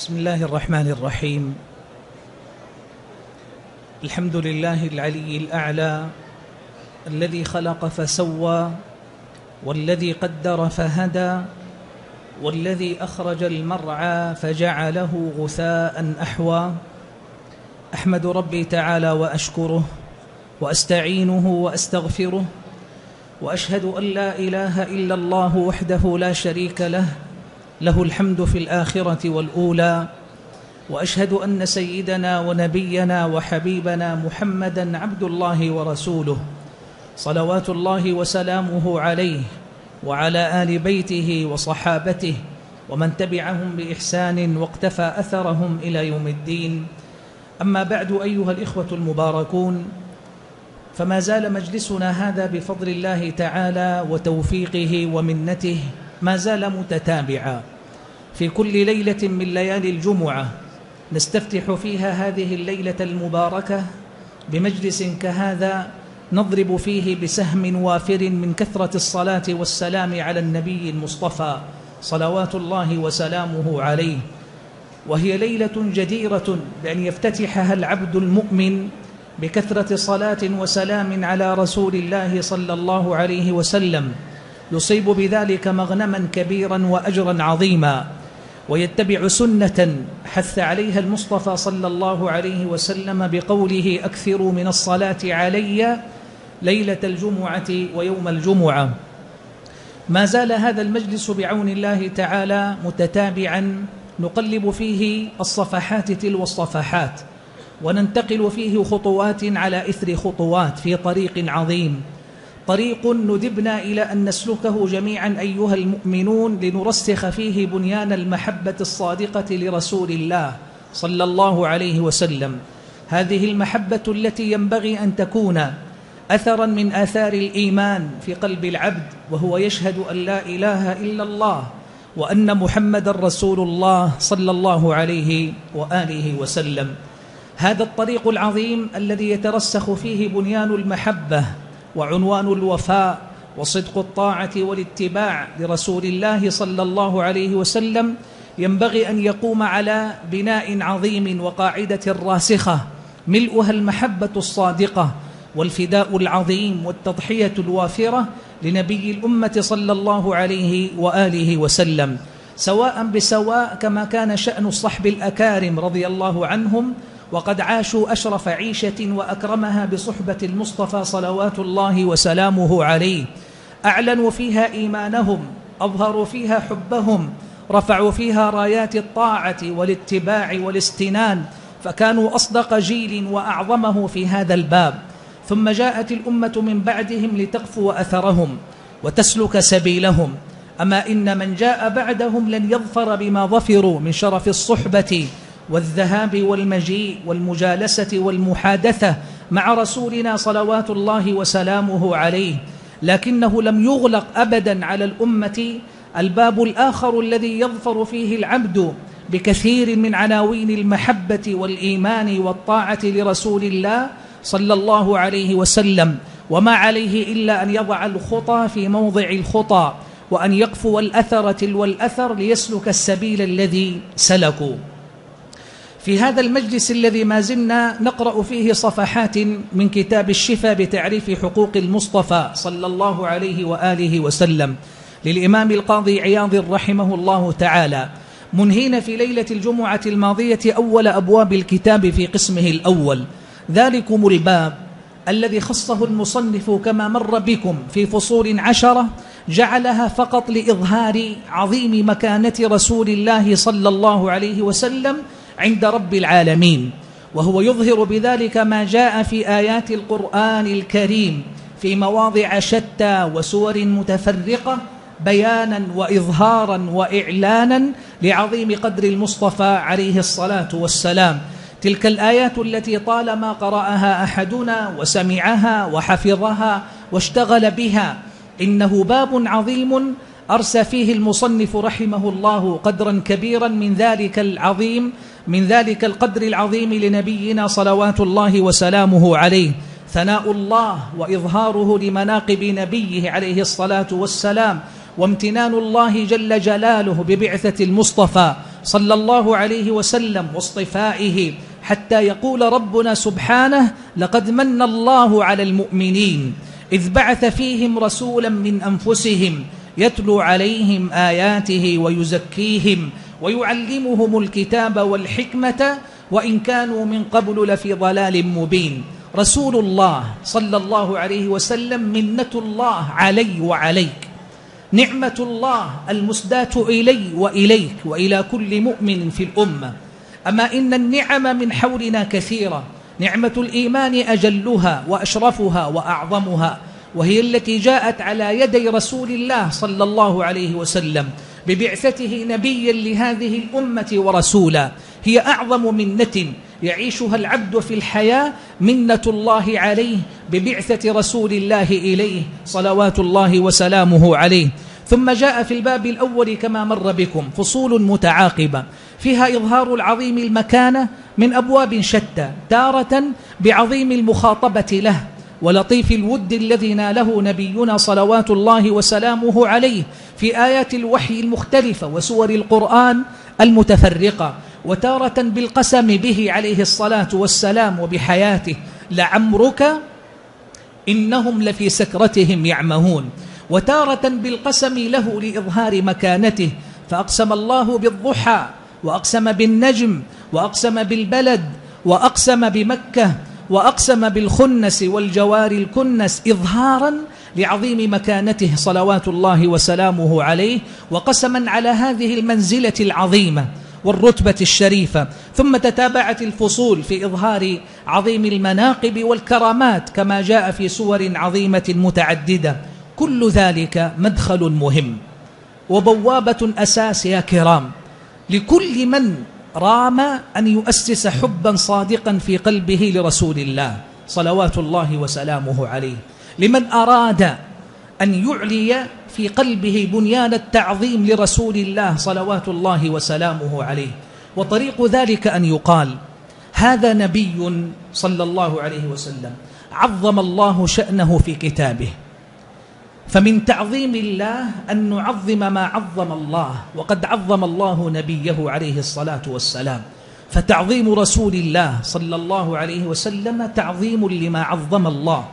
بسم الله الرحمن الرحيم. الحمد لله العلي الأعلى الذي خلق فسوى والذي قدر فهدى والذي أخرج المرعى فجعله غثاء أحوى. أحمد ربي تعالى وأشكره وأستعينه وأستغفره وأشهد أن لا إله إلا الله وحده لا شريك له له الحمد في الآخرة والأولى وأشهد أن سيدنا ونبينا وحبيبنا محمدا عبد الله ورسوله صلوات الله وسلامه عليه وعلى آل بيته وصحابته ومن تبعهم بإحسان واقتفى أثرهم إلى يوم الدين. أما بعد أيها الإخوة المباركون فما زال مجلسنا هذا بفضل الله تعالى وتوفيقه ومنته ما زال متتابعا. في كل ليلة من ليالي الجمعة نستفتح فيها هذه الليلة المباركة بمجلس كهذا نضرب فيه بسهم وافر من كثرة الصلاة والسلام على النبي المصطفى صلوات الله وسلامه عليه. وهي ليلة جديرة بأن يفتتحها العبد المؤمن بكثرة صلاة وسلام على رسول الله صلى الله عليه وسلم. يصيب بذلك مغنما كبيرا وأجرا عظيما ويتبع سنة حث عليها المصطفى صلى الله عليه وسلم بقوله أكثروا من الصلاة علي ليلة الجمعة ويوم الجمعة. ما زال هذا المجلس بعون الله تعالى متتابعا نقلب فيه الصفحات تلو الصفحات وننتقل فيه خطوات على إثر خطوات في طريق عظيم. طريق ندبنا إلى أن نسلكه جميعا أيها المؤمنون لنرسخ فيه بنيان المحبة الصادقة لرسول الله صلى الله عليه وسلم. هذه المحبة التي ينبغي أن تكون أثرا من آثار الإيمان في قلب العبد وهو يشهد أن لا إله إلا الله وأن محمد رسول الله صلى الله عليه وآله وسلم. هذا الطريق العظيم الذي يترسخ فيه بنيان المحبة وعنوان الوفاء وصدق الطاعة والاتباع لرسول الله صلى الله عليه وسلم ينبغي أن يقوم على بناء عظيم وقاعدة راسخة ملؤها المحبة الصادقة والفداء العظيم والتضحية الوافرة لنبي الأمة صلى الله عليه وآله وسلم سواء بسواء كما كان شأن الصحب الأكارم رضي الله عنهم وقد عاشوا أشرف عيشة وأكرمها بصحبة المصطفى صلوات الله وسلامه عليه. أعلنوا فيها إيمانهم أظهروا فيها حبهم رفعوا فيها رايات الطاعة والاتباع والاستنان فكانوا أصدق جيل وأعظمه في هذا الباب. ثم جاءت الأمة من بعدهم لتقفو أثرهم وتسلك سبيلهم. أما إن من جاء بعدهم لن يظفر بما ظفروا من شرف الصحبة والذهاب والمجيء والمجالسة والمحادثة مع رسولنا صلوات الله وسلامه عليه لكنه لم يغلق أبدا على الأمة. الباب الآخر الذي يظفر فيه العبد بكثير من عناوين المحبة والإيمان والطاعة لرسول الله صلى الله عليه وسلم وما عليه إلا أن يضع الخطى في موضع الخطى وأن يقفو الأثر تلو الأثر ليسلك السبيل الذي سلكوا. في هذا المجلس الذي ما زلنا نقرأ فيه صفحات من كتاب الشفا بتعريف حقوق المصطفى صلى الله عليه وآله وسلم. للإمام القاضي عياض رحمه الله تعالى. منهين في ليلة الجمعة الماضية أول أبواب الكتاب في قسمه الأول. ذلكم الباب الذي خصه المصنف كما مر بكم في فصول عشرة جعلها فقط لإظهار عظيم مكانة رسول الله صلى الله عليه وسلم عند رب العالمين وهو يظهر بذلك ما جاء في آيات القرآن الكريم في مواضع شتى وسور متفرقة بيانا وإظهارا وإعلانا لعظيم قدر المصطفى عليه الصلاة والسلام. تلك الآيات التي طالما قرأها أحدنا وسمعها وحفظها واشتغل بها إنه باب عظيم أرسى فيه المصنف رحمه الله قدرا كبيرا من ذلك العظيم من ذلك القدر العظيم لنبينا صلوات الله وسلامه عليه. ثناء الله وإظهاره لمناقب نبيه عليه الصلاة والسلام وامتنان الله جل جلاله ببعثة المصطفى صلى الله عليه وسلم واصطفائه حتى يقول ربنا سبحانه لقد من الله على المؤمنين إذ بعث فيهم رسولا من أنفسهم يتلو عليهم آياته ويزكيهم ويعلمهم الكتاب والحكمة وإن كانوا من قبل لفي ضلال مبين. رسول الله صلى الله عليه وسلم منة الله علي وعليك. نعمة الله المسداة إلي وإليك وإلى كل مؤمن في الأمة. أما إن النعم من حولنا كثيرة. نعمة الإيمان أجلها وأشرفها وأعظمها. وهي التي جاءت على يدي رسول الله صلى الله عليه وسلم ببعثته نبيا لهذه الأمة ورسولا. هي أعظم منة يعيشها العبد في الحياة منة الله عليه ببعثة رسول الله إليه صلوات الله وسلامه عليه. ثم جاء في الباب الأول كما مر بكم فصول متعاقبة. فيها إظهار العظيم المكانة من أبواب شتى تارة بعظيم المخاطبة له. ولطيف الود الذي ناله نبينا صلوات الله وسلامه عليه في آيات الوحي المختلفة وسور القرآن المتفرقة وتارة بالقسم به عليه الصلاة والسلام وبحياته لعمرك إنهم لفي سكرتهم يعمهون وتارة بالقسم له لإظهار مكانته فأقسم الله بالضحى وأقسم بالنجم وأقسم بالبلد وأقسم بمكة وأقسم بالخنس والجوار الكنس إظهارا لعظيم مكانته صلوات الله وسلامه عليه وقسما على هذه المنزلة العظيمة والرتبة الشريفة. ثم تتابعت الفصول في إظهار عظيم المناقب والكرامات كما جاء في سور عظيمة متعددة. كل ذلك مدخل مهم. وبوابة أساس يا كرام. لكل من رام أن يؤسس حبا صادقا في قلبه لرسول الله صلوات الله وسلامه عليه. لمن أراد أن يعلي في قلبه بنيان التعظيم لرسول الله صلوات الله وسلامه عليه. وطريق ذلك أن يقال هذا نبي صلى الله عليه وسلم عظم الله شأنه في كتابه. فمن تعظيم الله أن نعظم ما عظم الله وقد عظم الله نبيه عليه الصلاة والسلام. فتعظيم رسول الله صلى الله عليه وسلم تعظيم لما عظم الله.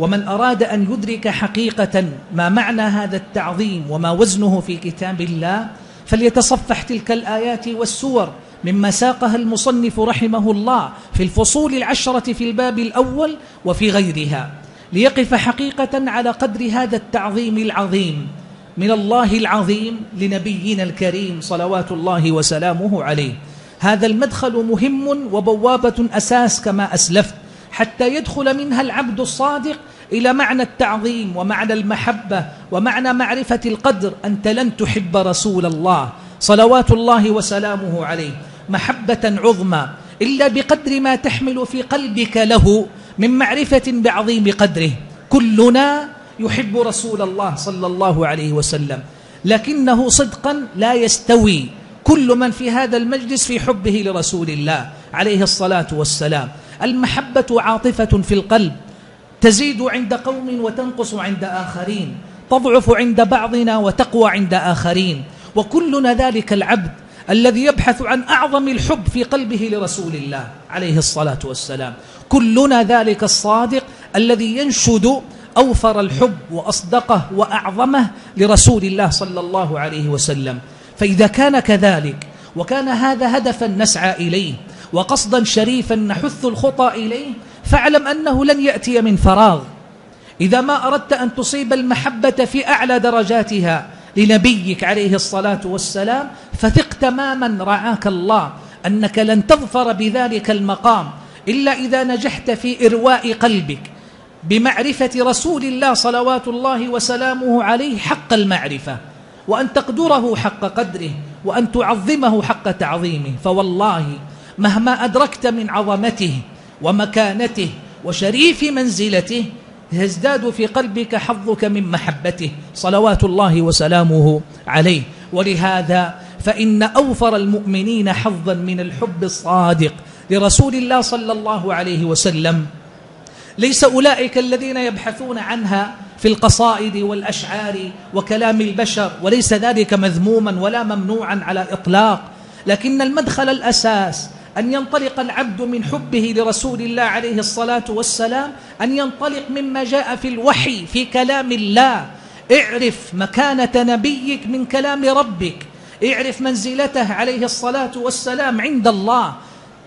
ومن أراد أن يدرك حقيقة ما معنى هذا التعظيم وما وزنه في كتاب الله فليتصفح تلك الآيات والسور مما ساقها المصنف رحمه الله في الفصول العشرة في الباب الأول وفي غيرها. ليقف حقيقة على قدر هذا التعظيم العظيم من الله العظيم لنبينا الكريم صلوات الله وسلامه عليه. هذا المدخل مهم وبوابة أساس كما أسلفت حتى يدخل منها العبد الصادق إلى معنى التعظيم ومعنى المحبة ومعنى معرفة القدر أنت لن تحب رسول الله. صلوات الله وسلامه عليه. محبة عظمى. إلا بقدر ما تحمل في قلبك له من معرفة بعظيم قدره. كلنا يحب رسول الله صلى الله عليه وسلم. لكنه صدقا لا يستوي. كل من في هذا المجلس في حبه لرسول الله عليه الصلاة والسلام. المحبة عاطفة في القلب. تزيد عند قوم وتنقص عند آخرين. تضعف عند بعضنا وتقوى عند آخرين. وكلنا ذلك العبد. الذي يبحث عن أعظم الحب في قلبه لرسول الله عليه الصلاة والسلام. كلنا ذلك الصادق الذي ينشد أوفر الحب وأصدقه وأعظمه لرسول الله صلى الله عليه وسلم. فإذا كان كذلك وكان هذا هدفا نسعى إليه وقصدا شريفا نحث الخطى إليه فاعلم أنه لن يأتي من فراغ. إذا ما أردت أن تصيب المحبة في أعلى درجاتها لنبيك عليه الصلاة والسلام فثق تماما رعاك الله أنك لن تظفر بذلك المقام إلا إذا نجحت في إرواء قلبك. بمعرفة رسول الله صلوات الله وسلامه عليه حق المعرفة وأن تقدره حق قدره وأن تعظمه حق تعظيمه. فوالله مهما أدركت من عظمته ومكانته وشريف منزلته يزداد في قلبك حظك من محبته صلوات الله وسلامه عليه. ولهذا فإن أوفر المؤمنين حظا من الحب الصادق لرسول الله صلى الله عليه وسلم. ليس أولئك الذين يبحثون عنها في القصائد والأشعار وكلام البشر وليس ذلك مذموما ولا ممنوعا على إطلاق لكن المدخل الأساس أن ينطلق العبد من حبه لرسول الله عليه الصلاة والسلام أن ينطلق مما جاء في الوحي في كلام الله. اعرف مكانة نبيك من كلام ربك. اعرف منزلته عليه الصلاة والسلام عند الله.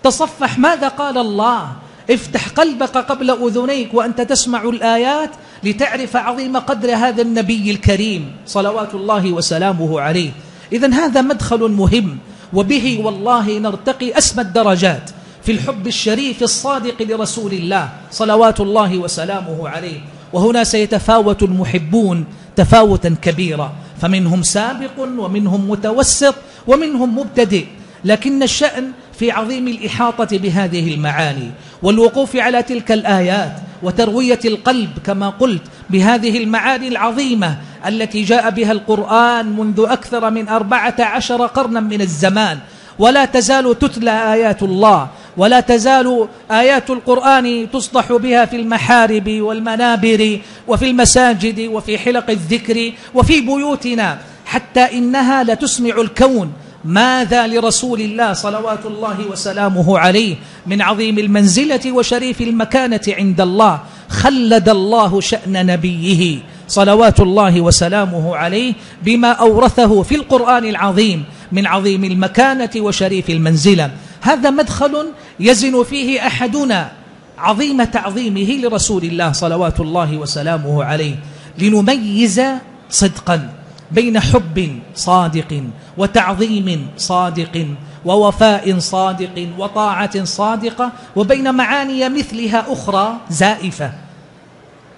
تصفح ماذا قال الله؟ افتح قلبك قبل أذنيك وأنت تسمع الآيات لتعرف عظيم قدر هذا النبي الكريم صلوات الله وسلامه عليه. إذا هذا مدخل مهم. وبه والله نرتقي أسمى الدرجات في الحب الشريف الصادق لرسول الله صلوات الله وسلامه عليه. وهنا سيتفاوت المحبون تفاوتا كبيرا فمنهم سابق ومنهم متوسط ومنهم مبتدئ لكن الشأن في عظيم الإحاطة بهذه المعاني. والوقوف على تلك الآيات وتروية القلب كما قلت بهذه المعاني العظيمة التي جاء بها القرآن منذ أكثر من أربعة عشر قرنا من الزمان. ولا تزال تتلى آيات الله ولا تزال آيات القرآن تصدح بها في المحارب والمنابر وفي المساجد وفي حلق الذكر وفي بيوتنا حتى إنها لتسمع الكون. ماذا لرسول الله صلوات الله وسلامه عليه من عظيم المنزلة وشريف المكانة عند الله خلد الله شأن نبيه صلوات الله وسلامه عليه بما أورثه في القرآن العظيم من عظيم المكانة وشريف المنزلة. هذا مدخل يزن فيه أحدنا عظيم تعظيمه لرسول الله صلوات الله وسلامه عليه. لنميز صدقا بين حب صادق وتعظيم صادق ووفاء صادق وطاعة صادقة وبين معاني مثلها أخرى زائفة.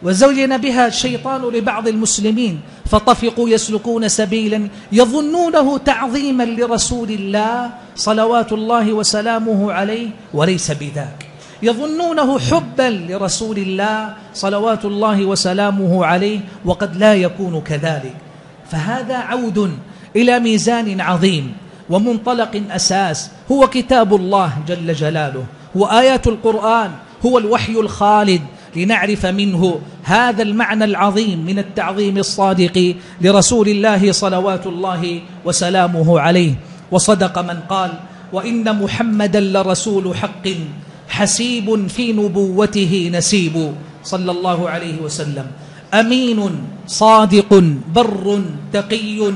وزين بها الشيطان لبعض المسلمين فطفقوا يسلكون سبيلا يظنونه تعظيما لرسول الله صلوات الله وسلامه عليه وليس بذاك. يظنونه حبا لرسول الله صلوات الله وسلامه عليه وقد لا يكون كذلك. فهذا عود إلى ميزان عظيم ومنطلق أساس هو كتاب الله جل جلاله وآيات القرآن هو الوحي الخالد لنعرف منه هذا المعنى العظيم من التعظيم الصادق لرسول الله صلوات الله وسلامه عليه. وصدق من قال وإن محمدا لرسول حق حسيب في نبوته نسيب. صلى الله عليه وسلم. أمين صادق بر تقي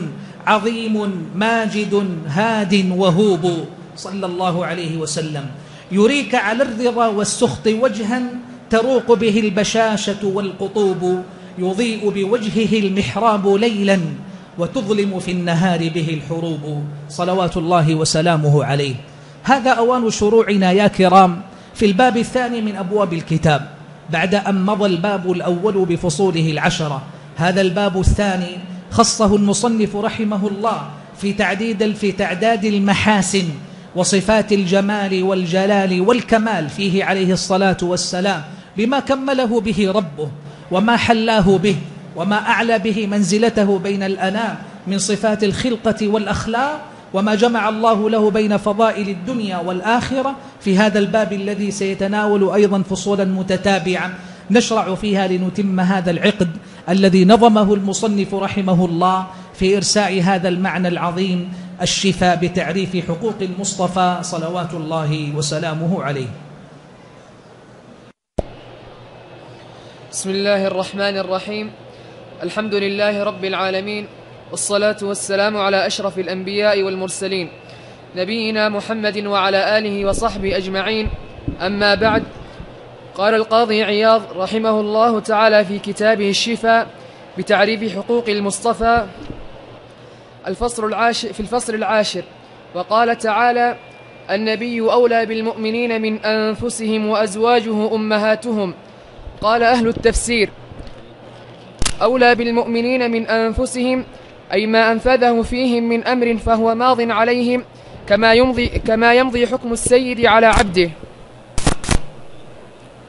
عظيم ماجد هاد وهوب. صلى الله عليه وسلم. يريك على الرضا والسخط وجها تروق به البشاشة والقطوب. يضيء بوجهه المحراب ليلا وتظلم في النهار به الحروب. صلوات الله وسلامه عليه. هذا أوان شروعنا يا كرام في الباب الثاني من أبواب الكتاب. بعد أن مضى الباب الأول بفصوله العشرة. هذا الباب الثاني خصه المصنف رحمه الله في تعديد في تعداد المحاسن وصفات الجمال والجلال والكمال فيه عليه الصلاة والسلام بما كمله به ربه وما حلاه به وما أعلى به منزلته بين الأنام من صفات الخلقة والأخلاق وما جمع الله له بين فضائل الدنيا والآخرة في هذا الباب الذي سيتناول أيضا فصولا متتابعا نشرع فيها لنتم هذا العقد الذي نظمه المصنف رحمه الله في إرساء هذا المعنى العظيم الشفاء بتعريف حقوق المصطفى صلوات الله وسلامه عليه. بسم الله الرحمن الرحيم. الحمد لله رب العالمين والصلاة والسلام على أشرف الأنبياء والمرسلين نبينا محمد وعلى آله وصحبه أجمعين. أما بعد قال القاضي عياض رحمه الله تعالى في كتابه الشفاء بتعريف حقوق المصطفى الفصل العاشر في الفصل العاشر. وقال تعالى النبي أولى بالمؤمنين من أنفسهم وأزواجه أمهاتهم. قال أهل التفسير أولى بالمؤمنين من أنفسهم أي ما أنفذه فيهم من أمر فهو ماض عليهم كما يمضي, كما يمضي حكم السيد على عبده.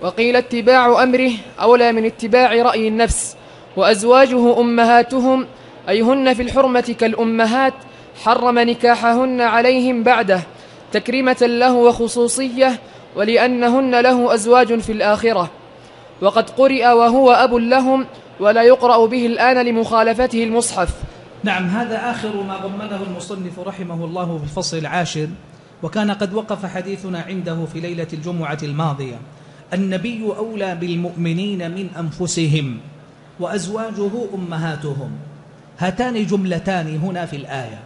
وقيل اتباع أمره أولى من اتباع رأي النفس وأزواجه أمهاتهم أي هن في الحرمة كالأمهات حرم نكاحهن عليهم بعده تكريمة له وخصوصية ولأنهن له أزواج في الآخرة. وقد قرئ وهو أب لهم ولا يقرأ به الآن لمخالفته المصحف. نعم هذا آخر ما ضمنه المصنف رحمه الله في الفصل العاشر وكان قد وقف حديثنا عنده في ليلة الجمعة الماضية. النبي أولى بالمؤمنين من أنفسهم وأزواجه أمهاتهم. هاتان جملتان هنا في الآية.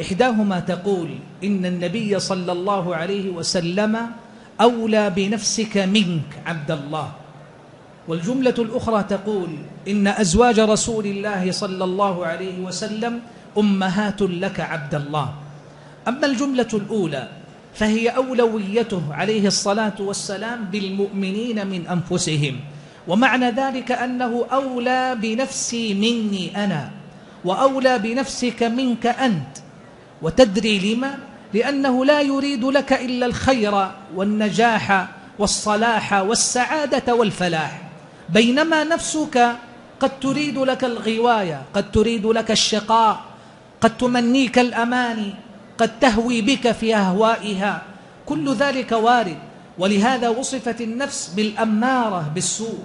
إحداهما تقول إن النبي صلى الله عليه وسلم أولى بنفسك منك عبد الله. والجملة الأخرى تقول إن أزواج رسول الله صلى الله عليه وسلم أمهات لك عبد الله. أما الجملة الأولى فهي أولويته عليه الصلاة والسلام بالمؤمنين من أنفسهم. ومعنى ذلك أنه أولى بنفسي مني أنا وأولى بنفسك منك أنت. وتدري لما؟ لأنه لا يريد لك إلا الخير والنجاح والصلاح والسعادة والفلاح. بينما نفسك قد تريد لك الغواية قد تريد لك الشقاء قد تمنيك الأماني قد تهوي بك في أهوائها. كل ذلك وارد. ولهذا وصفت النفس بالأمارة بالسوء.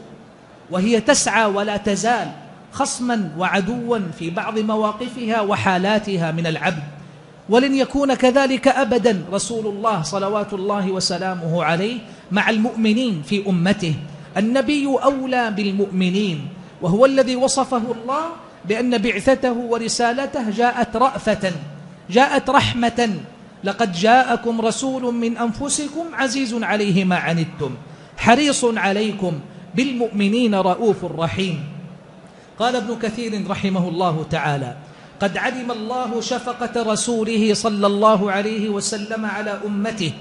وهي تسعى ولا تزال خصما وعدوا في بعض مواقفها وحالاتها من العبد. ولن يكون كذلك أبدا رسول الله صلوات الله وسلامه عليه مع المؤمنين في أمته. النبي أولى بالمؤمنين. وهو الذي وصفه الله بأن بعثته ورسالته جاءت رأفة. جاءت رحمة. لقد جاءكم رسول من أنفسكم عزيز عليه ما عنتم حريص عليكم بالمؤمنين رؤوف رحيم. قال ابن كثير رحمه الله تعالى قد علم الله شفقة رسوله صلى الله عليه وسلم على أمته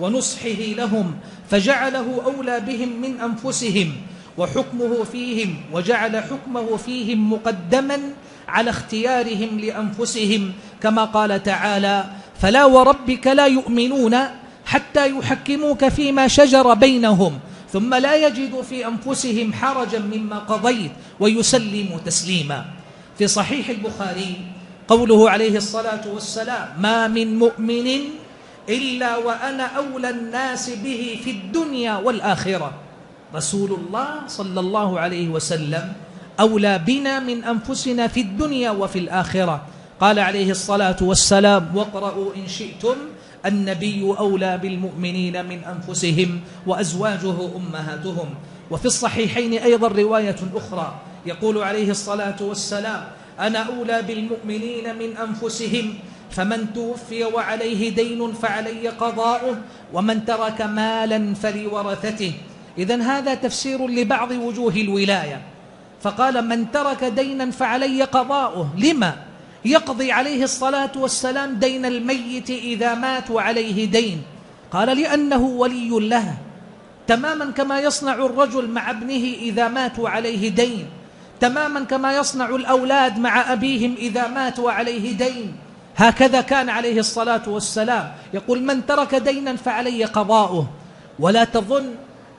ونصحه لهم فجعله أولى بهم من أنفسهم وحكمه فيهم وجعل حكمه فيهم مقدما على اختيارهم لأنفسهم كما قال تعالى فلا وربك لا يؤمنون حتى يحكموك فيما شجر بينهم ثم لا يجدوا في أنفسهم حرجا مما قضيت ويسلموا تسليما. في صحيح البخاري قوله عليه الصلاة والسلام ما من مؤمن إلا وأنا أولى الناس به في الدنيا والآخرة. رسول الله صلى الله عليه وسلم أولى بنا من أنفسنا في الدنيا وفي الآخرة قال عليه الصلاة والسلام واقرأوا إن شئتم النبي أولى بالمؤمنين من أنفسهم وأزواجه أمهاتهم وفي الصحيحين أيضا رواية أخرى يقول عليه الصلاة والسلام أنا أولى بالمؤمنين من أنفسهم فمن توفي وعليه دين فعلي قضاؤه ومن ترك مالا فلورثته إذا هذا تفسير لبعض وجوه الولاية. فقال من ترك دينا فعلي قضاؤه. لما؟ يقضي عليه الصلاة والسلام دين الميت إذا مات وعليه دين. قال لأنه ولي له. تماما كما يصنع الرجل مع ابنه إذا مات وعليه دين. تماما كما يصنع الأولاد مع أبيهم إذا مات وعليه دين. هكذا كان عليه الصلاة والسلام. يقول من ترك دينا فعلي قضاؤه. ولا تظن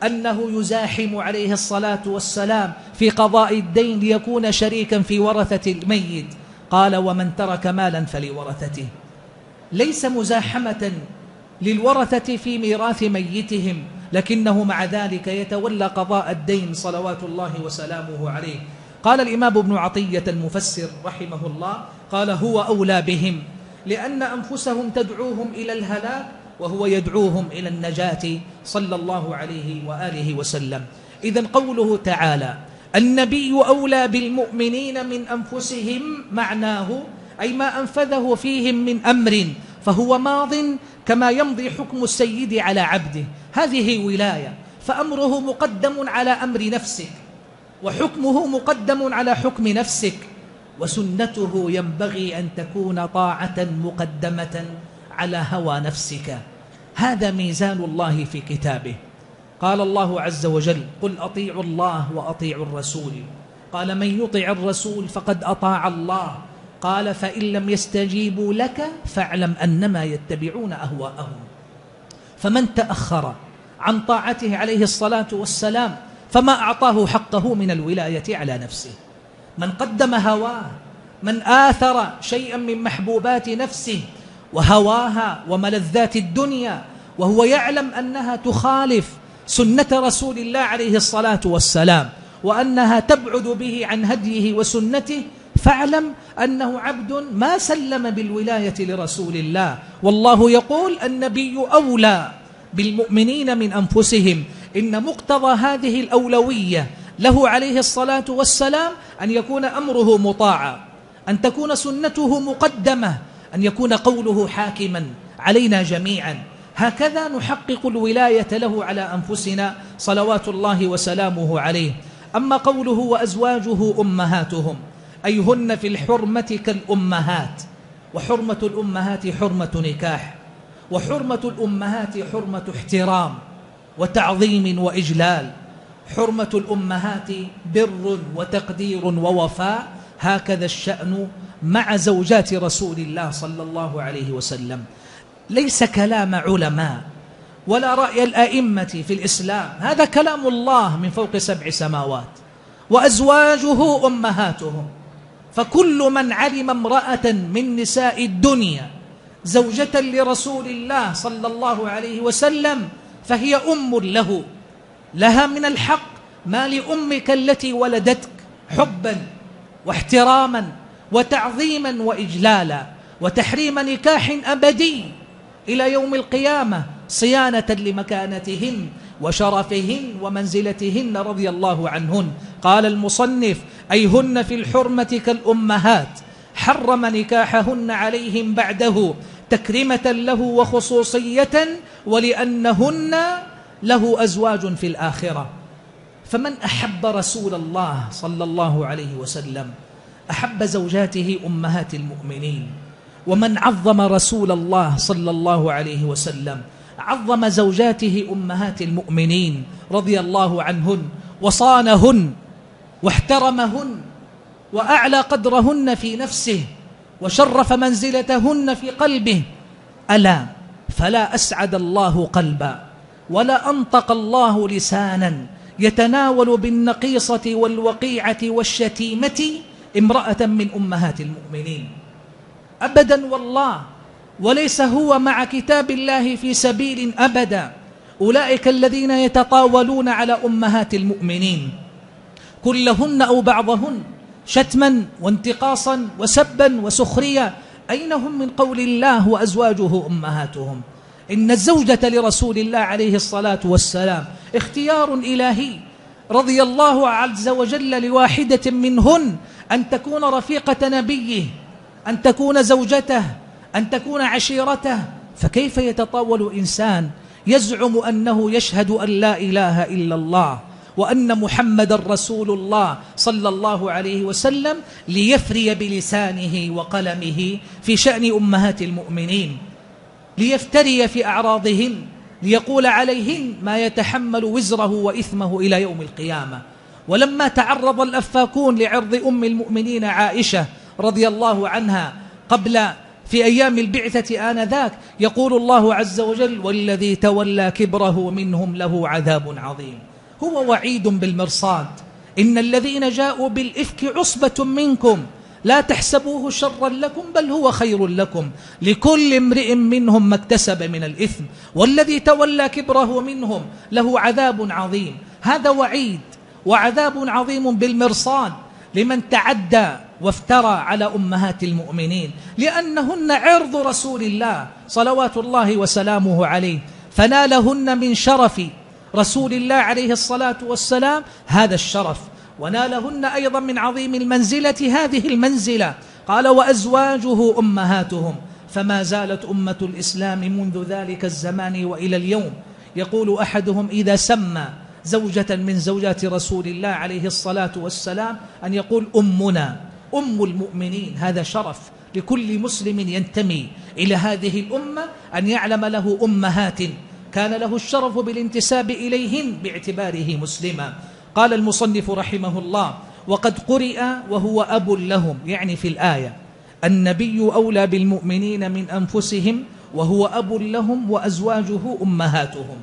أنه يزاحم عليه الصلاة والسلام في قضاء الدين ليكون شريكا في ورثة الميت. قال ومن ترك مالا فلورثته. ليس مزاحمة للورثة في ميراث ميتهم لكنه مع ذلك يتولى قضاء الدين صلوات الله وسلامه عليه. قال الإمام ابن عطية المفسر رحمه الله قال هو أولى بهم لأن أنفسهم تدعوهم إلى الهلاك وهو يدعوهم إلى النجاة صلى الله عليه وآله وسلم. إذا قوله تعالى النبي أولى بالمؤمنين من أنفسهم معناه أي ما أنفذه فيهم من أمر فهو ماض كما يمضي حكم السيد على عبده. هذه ولاية فأمره مقدم على أمر نفسك وحكمه مقدم على حكم نفسك وسنته ينبغي أن تكون طاعة مقدمة على هوى نفسك. هذا ميزان الله في كتابه. قال الله عز وجل قل أطيعوا الله وأطيعوا الرسول قال من يطع الرسول فقد أطاع الله قال فإن لم يستجيبوا لك فاعلم أنما يتبعون أهواءهم فمن تأخر عن طاعته عليه الصلاة والسلام فما أعطاه حقه من الولاية على نفسه. من قدم هواه من آثر شيئا من محبوبات نفسه وهواها وملذات الدنيا وهو يعلم أنها تخالف سنة رسول الله عليه الصلاة والسلام وأنها تبعد به عن هديه وسنته. فاعلم أنه عبد ما سلم بالولاية لرسول الله. والله يقول النبي أولى بالمؤمنين من أنفسهم. إن مقتضى هذه الأولوية له عليه الصلاة والسلام أن يكون أمره مطاعا أن تكون سنته مقدمة أن يكون قوله حاكما علينا جميعا. هكذا نحقق الولاية له على أنفسنا صلوات الله وسلامه عليه. أما قوله وأزواجه أمهاتهم أي هن في الحرمة كالأمهات؟ وحرمة الأمهات حرمة نكاح وحرمة الأمهات حرمة احترام وتعظيم وإجلال. حرمة الأمهات بر وتقدير ووفاء هكذا الشأن مع زوجات رسول الله صلى الله عليه وسلم. ليس كلام علماء ولا رأي الأئمة في الإسلام. هذا كلام الله من فوق سبع سماوات. وأزواجه أمهاتهم. فكل من علم امرأة من نساء الدنيا زوجة لرسول الله صلى الله عليه وسلم فهي أم له. لها من الحق ما لأمك التي ولدتك حبا واحتراما وتعظيما وإجلالا وتحريم نكاح أبدي إلى يوم القيامة صيانة لمكانتهن وشرفهن ومنزلتهن رضي الله عنهن. قال المصنف أي هن في الحرمة كالأمهات حرم نكاحهن عليهم بعده تكرمة له وخصوصية ولأنهن له أزواج في الآخرة. فمن أحب رسول الله صلى الله عليه وسلم أحب زوجاته أمهات المؤمنين. ومن عظم رسول الله صلى الله عليه وسلم عظم زوجاته أمهات المؤمنين رضي الله عنهن وصانهن واحترمهن وأعلى قدرهن في نفسه وشرف منزلتهن في قلبه ألا فلا أسعد الله قلبا ولا أنطق الله لسانا يتناول بالنقيصة والوقيعة والشتيمة امرأة من أمهات المؤمنين. أبدا والله وليس هو مع كتاب الله في سبيل أبدا. أولئك الذين يتطاولون على أمهات المؤمنين. كلهن أو بعضهن شتما وانتقاصا وسبا وسخريا أين هم من قول الله وأزواجه أمهاتهم؟ إن الزوجة لرسول الله عليه الصلاة والسلام اختيار إلهي. رضي الله عز وجل لواحدة منهن أن تكون رفيقة نبيه أن تكون زوجته أن تكون عشيرته. فكيف يتطاول إنسان يزعم أنه يشهد أن لا إله إلا الله وأن محمد رسول الله صلى الله عليه وسلم ليفري بلسانه وقلمه في شأن أمهات المؤمنين ليفتري في أعراضهن. ليقول عليهن ما يتحمل وزره وإثمه إلى يوم القيامة. ولما تعرض الأفاكون لعرض أم المؤمنين عائشة رضي الله عنها قبل في أيام البعثة آنذاك يقول الله عز وجل والذي تولى كبره منهم له عذاب عظيم. هو وعيد بالمرصاد. إن الذين جاءوا بالإفك عصبة منكم. لا تحسبوه شرا لكم بل هو خير لكم. لكل امرئ منهم ما اكتسب من الإثم والذي تولى كبره منهم له عذاب عظيم. هذا وعيد وعذاب عظيم بالمرصاد لمن تعدى وافترى على أمهات المؤمنين. لأنهن عرض رسول الله صلوات الله وسلامه عليه. فنالهن من شرف رسول الله عليه الصلاة والسلام هذا الشرف. ونالهن أيضا من عظيم المنزلة هذه المنزلة. قال وأزواجه أمهاتهم. فما زالت أمة الإسلام منذ ذلك الزمان وإلى اليوم. يقول أحدهم إذا سمى زوجة من زوجات رسول الله عليه الصلاة والسلام أن يقول أمنا أم المؤمنين. هذا شرف لكل مسلم ينتمي إلى هذه الأمة أن يعلم له أمهات. كان له الشرف بالانتساب إليهن باعتباره مسلما. قال المصنف رحمه الله وقد قرئ وهو أب لهم يعني في الآية النبي أولى بالمؤمنين من أنفسهم وهو أب لهم وأزواجه أمهاتهم.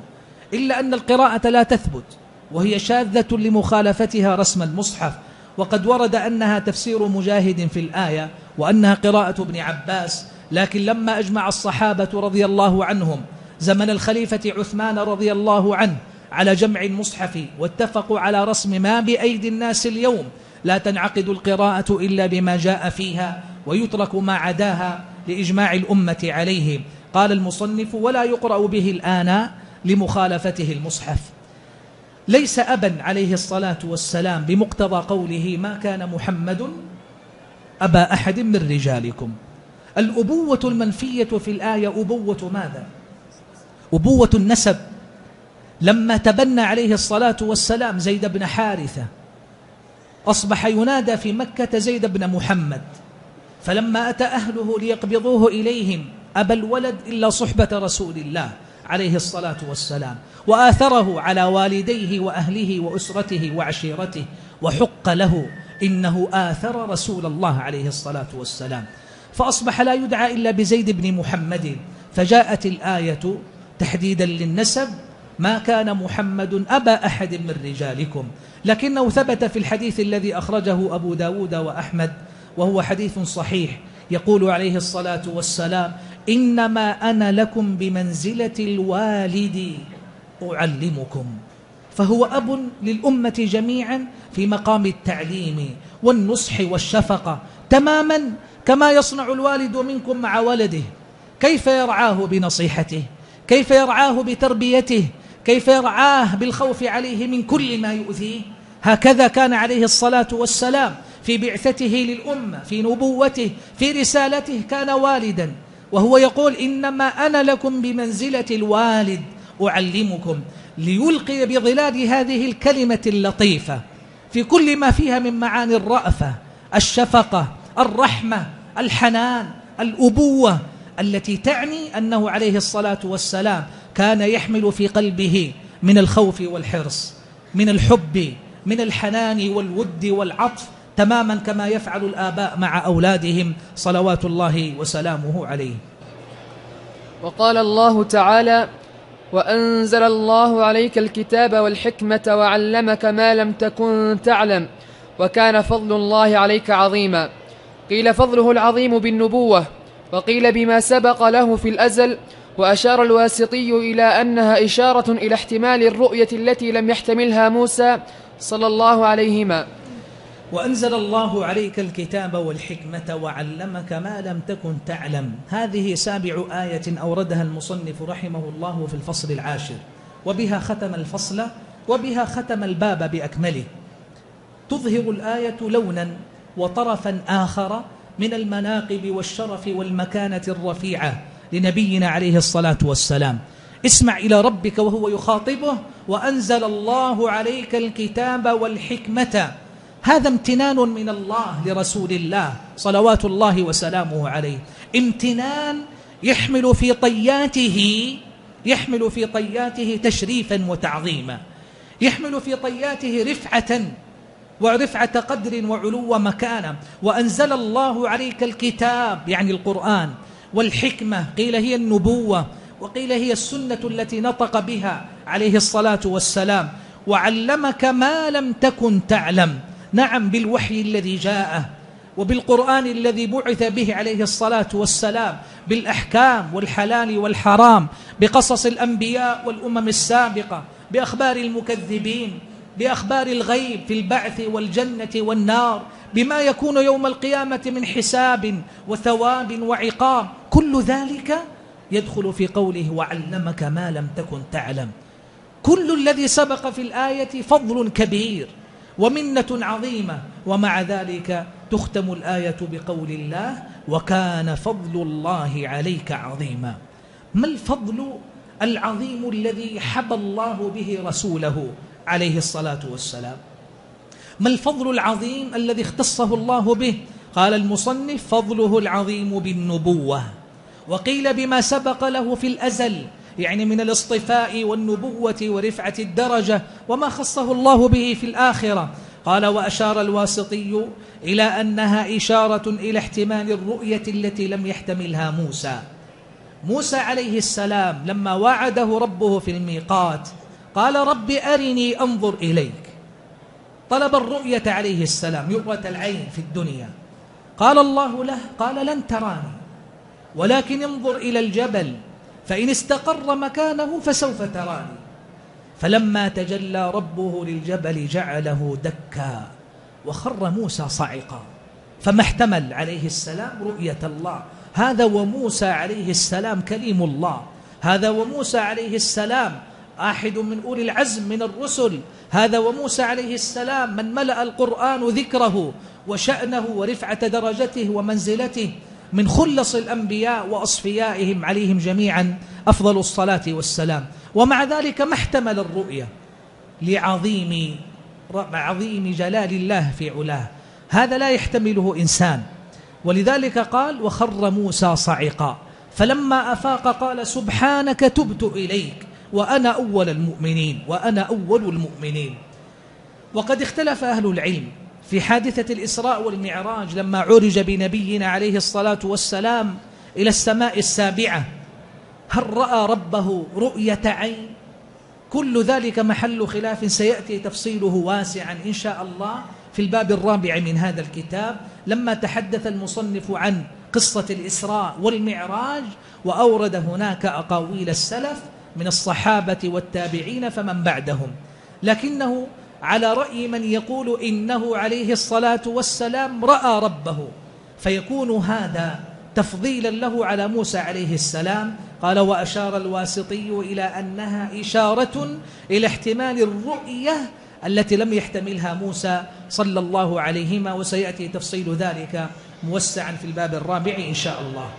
إلا أن القراءة لا تثبت وهي شاذة لمخالفتها رسم المصحف وقد ورد أنها تفسير مجاهد في الآية وأنها قراءة ابن عباس لكن لما أجمع الصحابة رضي الله عنهم زمن الخليفة عثمان رضي الله عنه على جمع المصحف واتفقوا على رسم ما بأيدي الناس اليوم. لا تنعقد القراءة إلا بما جاء فيها ويترك ما عداها لإجماع الأمة عليه. قال المصنف ولا يقرأ به الآن لمخالفته المصحف. ليس أبا عليه الصلاة والسلام بمقتضى قوله ما كان محمد أبا أحد من رجالكم. الأبوة المنفية في الآية أبوة ماذا؟ أبوة النسب. لما تبنى عليه الصلاة والسلام زيد بن حارثة أصبح ينادى في مكة زيد بن محمد فلما أتى أهله ليقبضوه إليهم أبى الولد إلا صحبة رسول الله عليه الصلاة والسلام وآثره على والديه وأهله وأسرته وعشيرته وحق له إنه آثر رسول الله عليه الصلاة والسلام. فأصبح لا يدعى إلا بزيد بن محمد فجاءت الآية تحديدا للنسب ما كان محمد أبا أحد من رجالكم. لكنه ثبت في الحديث الذي أخرجه أبو داود وأحمد وهو حديث صحيح. يقول عليه الصلاة والسلام إنما أنا لكم بمنزلة الوالد أعلمكم. فهو أب للأمة جميعا في مقام التعليم والنصح والشفقة تماما كما يصنع الوالد منكم مع ولده. كيف يرعاه بنصيحته؟ كيف يرعاه بتربيته؟ كيف يرعاه بالخوف عليه من كل ما يؤذيه؟ هكذا كان عليه الصلاة والسلام في بعثته للأمة في نبوته في رسالته كان والدا. وهو يقول إنما أنا لكم بمنزلة الوالد أعلمكم ليلقي بظلال هذه الكلمة اللطيفة. في كل ما فيها من معاني الرأفة الشفقة الرحمة الحنان الأبوة التي تعني أنه عليه الصلاة والسلام كان يحمل في قلبه من الخوف والحرص من الحب من الحنان والود والعطف تماما كما يفعل الآباء مع أولادهم صلوات الله وسلامه عليه. وقال الله تعالى وأنزل الله عليك الكتاب والحكمة وعلمك ما لم تكن تعلم وكان فضل الله عليك عظيما. قيل فضله العظيم بالنبوة وقيل بما سبق له في الأزل وأشار الواسطي إلى أنها إشارة إلى احتمال الرؤية التي لم يحتملها موسى صلى الله عليهما. وأنزل الله عليك الكتاب والحكمة وعلمك ما لم تكن تعلم. هذه سابع آية أوردها المصنف رحمه الله في الفصل العاشر. وبها ختم الفصل وبها ختم الباب بأكمله. تظهر الآية لونا وطرفا آخر من المناقب والشرف والمكانة الرفيعة لنبينا عليه الصلاة والسلام. اسمع إلى ربك وهو يخاطبه وأنزل الله عليك الكتاب والحكمة. هذا امتنان من الله لرسول الله صلوات الله وسلامه عليه. امتنان يحمل في طياته يحمل في طياته تشريفا وتعظيما. يحمل في طياته رفعة ورفعة قدر وعلو مكانة وأنزل الله عليك الكتاب يعني القرآن والحكمة قيل هي النبوة وقيل هي السنة التي نطق بها عليه الصلاة والسلام. وعلمك ما لم تكن تعلم. نعم بالوحي الذي جاءه وبالقرآن الذي بعث به عليه الصلاة والسلام بالأحكام والحلال والحرام بقصص الأنبياء والأمم السابقة بأخبار المكذبين بأخبار الغيب في البعث والجنة والنار بما يكون يوم القيامة من حساب وثواب وعقاب. كل ذلك يدخل في قوله وعلمك ما لم تكن تعلم. كل الذي سبق في الآية فضل كبير ومنة عظيمة ومع ذلك تختم الآية بقول الله وكان فضل الله عليك عظيما. ما الفضل العظيم الذي حبى الله به رسوله؟ عليه الصلاة والسلام. ما الفضل العظيم الذي اختصه الله به؟ قال المصنف فضله العظيم بالنبوة. وقيل بما سبق له في الأزل يعني من الاصطفاء والنبوة ورفعة الدرجة وما خصه الله به في الآخرة. قال وأشار الواسطي إلى أنها إشارة إلى احتمال الرؤية التي لم يحتملها موسى. موسى عليه السلام لما وعده ربه في الميقات قال رب أرني أنظر إليك. طلب الرؤية عليه السلام يؤرة العين في الدنيا. قال الله له قال لن تراني ولكن انظر إلى الجبل فإن استقر مكانه فسوف تراني. فلما تجلى ربه للجبل جعله دكا وخر موسى صعقا. فما احتمل عليه السلام رؤية الله. هذا وموسى عليه السلام كليم الله. هذا وموسى عليه السلام أحد من أولي العزم من الرسل. هذا وموسى عليه السلام من ملأ القرآن ذكره وشأنه ورفعة درجته ومنزلته من خلص الأنبياء وأصفيائهم عليهم جميعا أفضل الصلاة والسلام. ومع ذلك ما احتمل الرؤية لعظيم عظيم جلال الله في علاه. هذا لا يحتمله إنسان. ولذلك قال وخر موسى صعقا فلما أفاق قال سبحانك تبت إليك وأنا أول المؤمنين وأنا أول المؤمنين. وقد اختلف أهل العلم في حادثة الإسراء والمعراج لما عرج بنبينا عليه الصلاة والسلام إلى السماء السابعة. هل رأى ربه رؤية عين؟ كل ذلك محل خلاف سيأتي تفصيله واسعا إن شاء الله في الباب الرابع من هذا الكتاب. لما تحدث المصنف عن قصة الإسراء والمعراج وأورد هناك أقاويل السلف من الصحابة والتابعين فمن بعدهم. لكنه على رأي من يقول إنه عليه الصلاة والسلام رأى ربه فيكون هذا تفضيلا له على موسى عليه السلام. قال وأشار الواسطي إلى أنها إشارة إلى احتمال الرؤية التي لم يحتملها موسى صلى الله عليهما وسيأتي تفصيل ذلك موسعا في الباب الرابع إن شاء الله.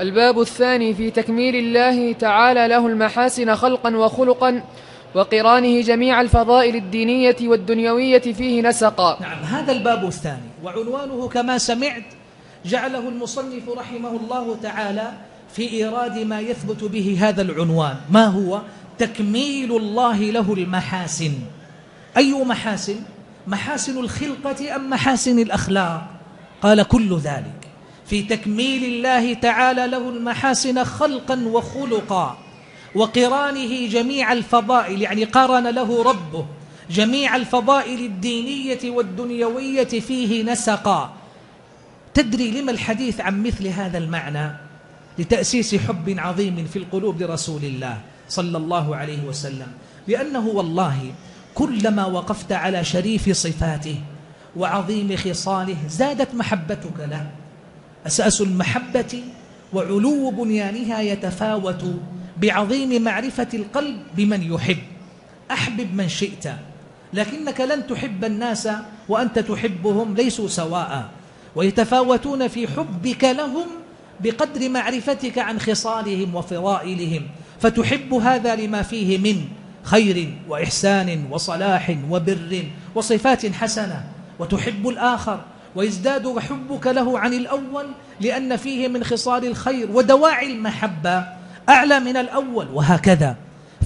الباب الثاني في تكميل الله تعالى له المحاسن خلقا وخلقا وقرانه جميع الفضائل الدينية والدنيوية فيه نسقا. نعم هذا الباب الثاني. وعنوانه كما سمعت جعله المصنف رحمه الله تعالى في إيراد ما يثبت به هذا العنوان. ما هو؟ تكميل الله له المحاسن. أي محاسن؟ محاسن الخلقة أم محاسن الأخلاق؟ قال كل ذلك. في تكميل الله تعالى له المحاسن خلقا وخلقا وقرانه جميع الفضائل يعني قارن له ربه جميع الفضائل الدينية والدنيوية فيه نسقا. تدري لما الحديث عن مثل هذا المعنى؟ لتأسيس حب عظيم في القلوب لرسول الله صلى الله عليه وسلم. لأنه والله كلما وقفت على شريف صفاته وعظيم خصاله زادت محبتك له. أساس المحبة وعلو بنيانها يتفاوت بعظيم معرفة القلب بمن يحب. أحبب من شئت لكنك لن تحب الناس وأنت تحبهم ليسوا سواء. ويتفاوتون في حبك لهم بقدر معرفتك عن خصالهم وفضائلهم. فتحب هذا لما فيه من خير وإحسان وصلاح وبر وصفات حسنة. وتحب الآخر ويزداد حبك له عن الأول لأن فيه من خصال الخير ودواعي المحبة أعلى من الأول وهكذا.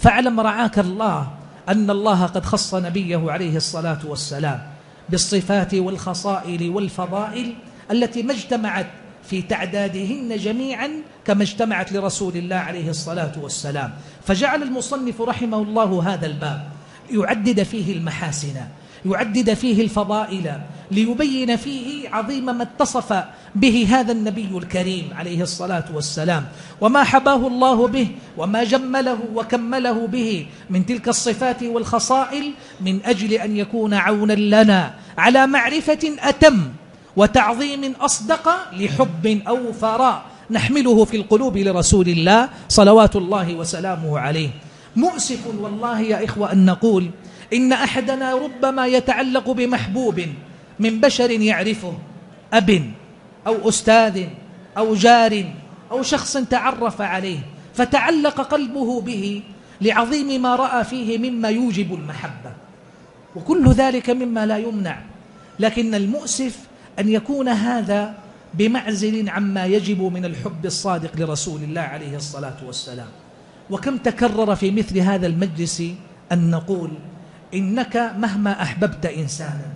فاعلم رعاك الله أن الله قد خص نبيه عليه الصلاة والسلام بالصفات والخصائل والفضائل التي ما اجتمعت في تعدادهن جميعا كما اجتمعت لرسول الله عليه الصلاة والسلام. فجعل المصنف رحمه الله هذا الباب يعدد فيه المحاسن. يعدد فيه الفضائل ليبين فيه عظيم ما اتصف به هذا النبي الكريم عليه الصلاة والسلام. وما حباه الله به وما جمله وكمله به من تلك الصفات والخصائل من أجل أن يكون عونا لنا على معرفة أتم وتعظيم أصدق لحب أوفر نحمله في القلوب لرسول الله صلوات الله وسلامه عليه. مؤسف والله يا إخوة أن نقول إن أحدنا ربما يتعلق بمحبوب من بشر يعرفه أب أو أستاذ أو جار أو شخص تعرف عليه فتعلق قلبه به لعظيم ما رأى فيه مما يوجب المحبة. وكل ذلك مما لا يمنع. لكن المؤسف أن يكون هذا بمعزل عما يجب من الحب الصادق لرسول الله عليه الصلاة والسلام. وكم تكرر في مثل هذا المجلس أن نقول إنك مهما أحببت إنسانا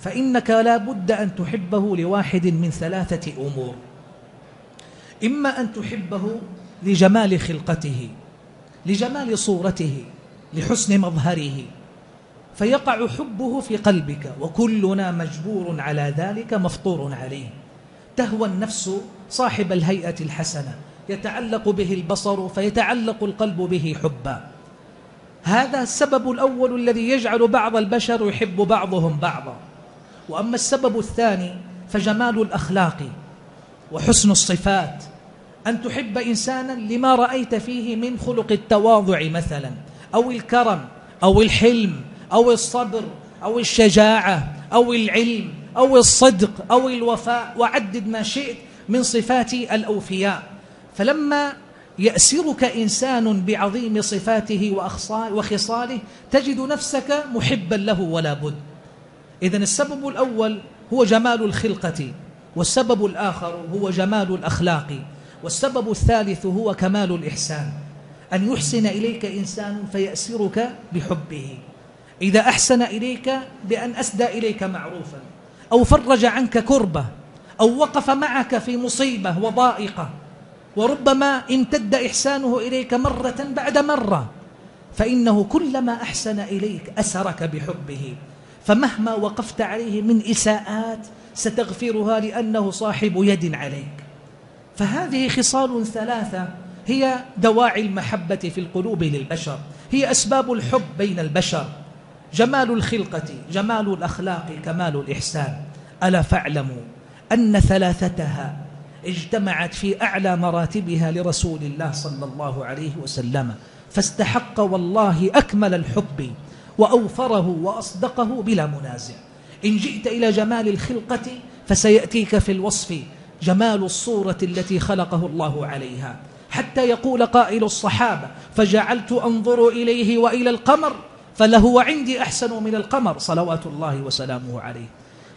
فإنك لا بد أن تحبه لواحد من ثلاثة أمور. إما أن تحبه لجمال خلقته لجمال صورته لحسن مظهره فيقع حبه في قلبك وكلنا مجبور على ذلك مفطور عليه. تهوى النفس صاحب الهيئة الحسنة يتعلق به البصر فيتعلق القلب به حبا. هذا السبب الأول الذي يجعل بعض البشر يحب بعضهم بعضا. وأما السبب الثاني فجمال الأخلاق وحسن الصفات. أن تحب إنسانا لما رأيت فيه من خلق التواضع مثلا أو الكرم أو الحلم أو الصبر أو الشجاعة أو العلم أو الصدق أو الوفاء. وعدد ما شئت من صفات الأوفياء. فلما يأسرك إنسان بعظيم صفاته وخصاله تجد نفسك محبا له ولا بد. إذا السبب الأول هو جمال الخلقة والسبب الآخر هو جمال الأخلاق والسبب الثالث هو كمال الإحسان. أن يحسن إليك إنسان فيأسرك بحبه. إذا أحسن إليك بأن أسدى إليك معروفا أو فرج عنك كربة أو وقف معك في مصيبة وضائقة وربما امتد إحسانه إليك مرة بعد مرة فإنه كلما أحسن إليك أسرك بحبه. فمهما وقفت عليه من إساءات ستغفرها لأنه صاحب يد عليك. فهذه خصال ثلاثة هي دواعي المحبة في القلوب للبشر. هي أسباب الحب بين البشر. جمال الخلقة جمال الأخلاق كمال الإحسان. ألا فاعلموا أن ثلاثتها اجتمعت في أعلى مراتبها لرسول الله صلى الله عليه وسلم. فاستحق والله أكمل الحب وأوفره وأصدقه بلا منازع. إن جئت إلى جمال الخلقة فسيأتيك في الوصف جمال الصورة التي خلقه الله عليها. حتى يقول قائل الصحابة فجعلت أنظر إليه وإلى القمر فلهو عندي أحسن من القمر صلوات الله وسلامه عليه.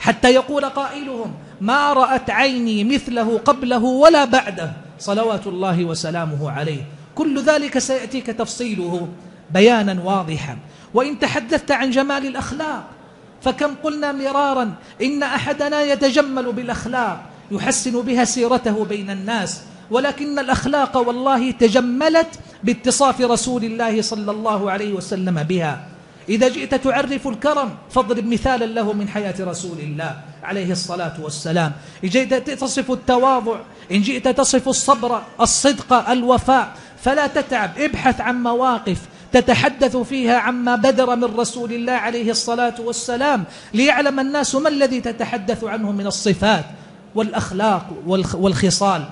حتى يقول قائلهم ما رأت عيني مثله قبله ولا بعده. صلوات الله وسلامه عليه. كل ذلك سيأتيك تفصيله بيانا واضحا. وإن تحدثت عن جمال الأخلاق فكم قلنا مرارا إن أحدنا يتجمل بالأخلاق يحسن بها سيرته بين الناس. ولكن الأخلاق والله تجملت باتصاف رسول الله صلى الله عليه وسلم بها. إذا جئت تعرف الكرم فاضرب مثالا له من حياة رسول الله عليه الصلاة والسلام. إن جئت تصف التواضع إن جئت تصف الصبر الصدق الوفاء فلا تتعب. ابحث عن مواقف تتحدث فيها عما بدر من رسول الله عليه الصلاة والسلام ليعلم الناس ما الذي تتحدث عنه من الصفات والأخلاق والخصال.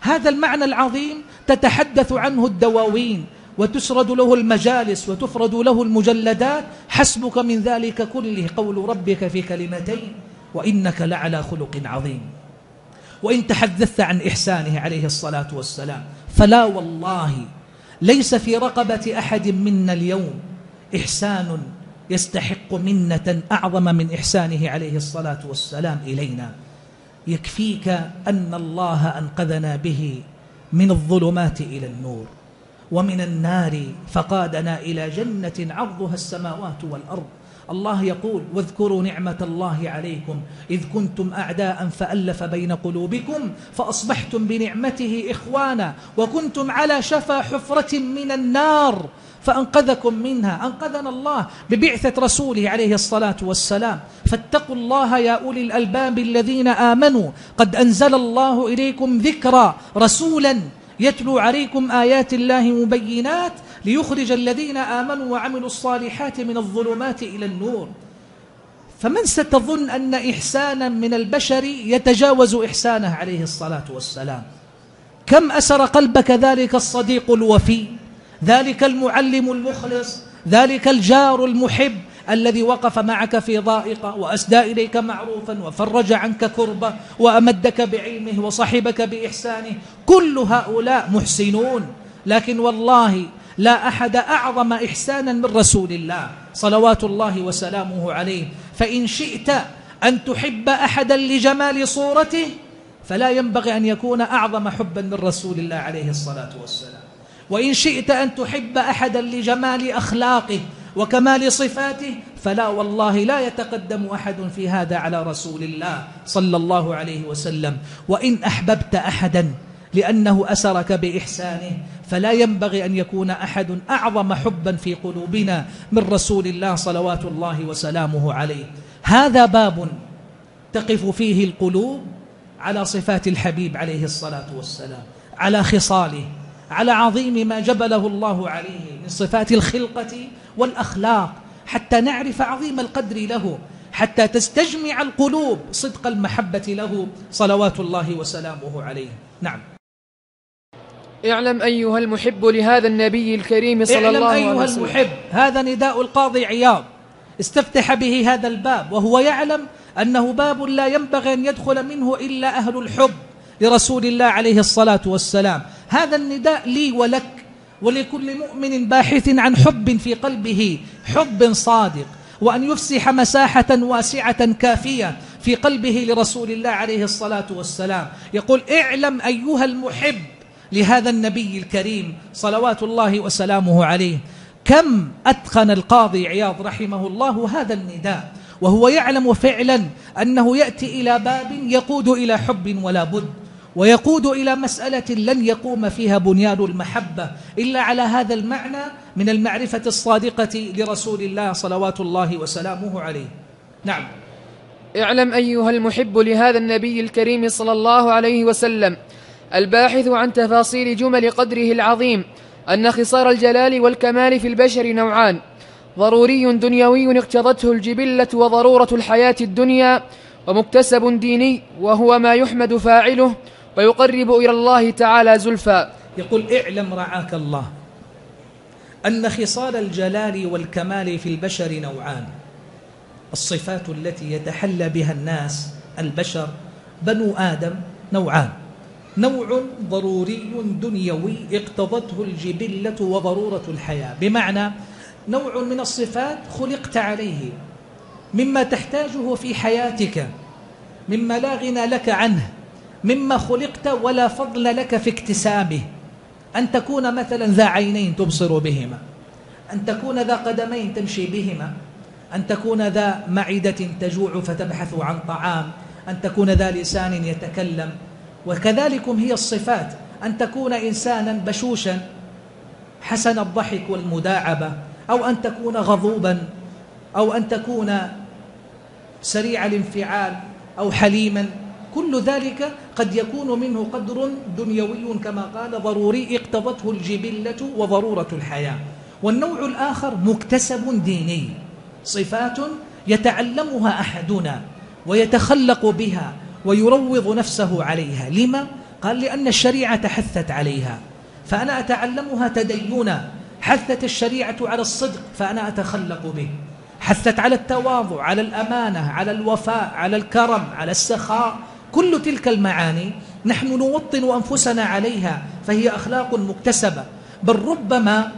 هذا المعنى العظيم تتحدث عنه الدواوين. وتسرد له المجالس وتفرد له المجلدات حسبك من ذلك كله قول ربك في كلمتين وإنك لعلى خلق عظيم. وإن تحدثت عن إحسانه عليه الصلاة والسلام فلا والله ليس في رقبة أحد منا اليوم إحسان يستحق منة أعظم من إحسانه عليه الصلاة والسلام إلينا. يكفيك أن الله أنقذنا به من الظلمات إلى النور. ومن النار فقادنا إلى جنة عرضها السماوات والأرض. الله يقول واذكروا نعمة الله عليكم. إذ كنتم أعداء فألف بين قلوبكم فأصبحتم بنعمته إخوانا وكنتم على شفا حفرة من النار فأنقذكم منها. أنقذنا الله ببعثة رسوله عليه الصلاة والسلام. فاتقوا الله يا أولي الألباب الذين آمنوا. قد أنزل الله إليكم ذكرى رسولا يتلو عليكم آيات الله مبينات ليخرج الذين آمنوا وعملوا الصالحات من الظلمات إلى النور. فمن ستظن أن إحسانا من البشر يتجاوز إحسانه عليه الصلاة والسلام؟ كم أسر قلبك ذلك الصديق الوفي؟ ذلك المعلم المخلص؟ ذلك الجار المحب؟ الذي وقف معك في ضائقة وأسدى إليك معروفا وفرج عنك كربة وأمدك بعلمه وصحبك بإحسانه. كل هؤلاء محسنون. لكن والله لا أحد أعظم إحسانا من رسول الله صلوات الله وسلامه عليه. فإن شئت أن تحب أحدا لجمال صورته فلا ينبغي أن يكون أعظم حبا من رسول الله عليه الصلاة والسلام. وإن شئت أن تحب أحدا لجمال أخلاقه وكمال صفاته فلا والله لا يتقدم أحد في هذا على رسول الله صلى الله عليه وسلم. وإن أحببت أحدا لأنه أسرك بإحسانه فلا ينبغي أن يكون أحد أعظم حبا في قلوبنا من رسول الله صلوات الله وسلامه عليه. هذا باب تقف فيه القلوب على صفات الحبيب عليه الصلاة والسلام على خصاله. على عظيم ما جبله الله عليه من صفات الخلقة والأخلاق حتى نعرف عظيم القدر له حتى تستجمع القلوب صدق المحبة له صلوات الله وسلامه عليه. نعم. اعلم أيها المحب لهذا النبي الكريم صلى الله عليه وسلم. أيها المحب هذا نداء القاضي عياض. استفتح به هذا الباب وهو يعلم أنه باب لا ينبغي أن يدخل منه إلا أهل الحب. لرسول الله عليه الصلاة والسلام. هذا النداء لي ولك ولكل مؤمن باحث عن حب في قلبه حب صادق وأن يفسح مساحة واسعة كافية في قلبه لرسول الله عليه الصلاة والسلام. يقول اعلم أيها المحب لهذا النبي الكريم صلوات الله وسلامه عليه كم أتقن القاضي عياض رحمه الله هذا النداء؟ وهو يعلم فعلا أنه يأتي إلى باب يقود إلى حب ولا بد. ويقود إلى مسألة لن يقوم فيها بنيان المحبة إلا على هذا المعنى من المعرفة الصادقة لرسول الله صلوات الله وسلامه عليه. نعم. اعلم أيها المحب لهذا النبي الكريم صلى الله عليه وسلم الباحث عن تفاصيل جمل قدره العظيم أن خصار الجلال والكمال في البشر نوعان. ضروري دنيوي اقتضته الجبلة وضرورة الحياة الدنيا ومكتسب ديني وهو ما يحمد فاعله ويقرب إلى الله تعالى زلفى. يقول اعلم رعاك الله أن خصال الجلال والكمال في البشر نوعان. الصفات التي يتحلى بها الناس البشر بنو آدم نوعان. نوع ضروري دنيوي اقتضته الجبلة وضرورة الحياة. بمعنى نوع من الصفات خلقت عليه. مما تحتاجه في حياتك. مما لا غنى لك عنه. مما خلقت ولا فضل لك في اكتسابه. أن تكون مثلا ذا عينين تبصر بهما. أن تكون ذا قدمين تمشي بهما. أن تكون ذا معدة تجوع فتبحث عن طعام. أن تكون ذا لسان يتكلم. وكذلكم هي الصفات. أن تكون إنسانا بشوشا حسن الضحك والمداعبة. أو أن تكون غضوبا. أو أن تكون سريع الانفعال. أو حليما. كل ذلك قد يكون منه قدر دنيوي كما قال ضروري اقتضته الجبلة وضرورة الحياة. والنوع الآخر مكتسب ديني صفات يتعلمها أحدنا ويتخلق بها ويروض نفسه عليها. لما؟ قال لأن الشريعة حثت عليها فأنا أتعلمها تدينا. حثت الشريعة على الصدق فأنا أتخلق به. حثت على التواضع على الأمانة على الوفاء على الكرم على السخاء. كل تلك المعاني نحن نوطن أنفسنا عليها فهي أخلاق مكتسبة. بل ربما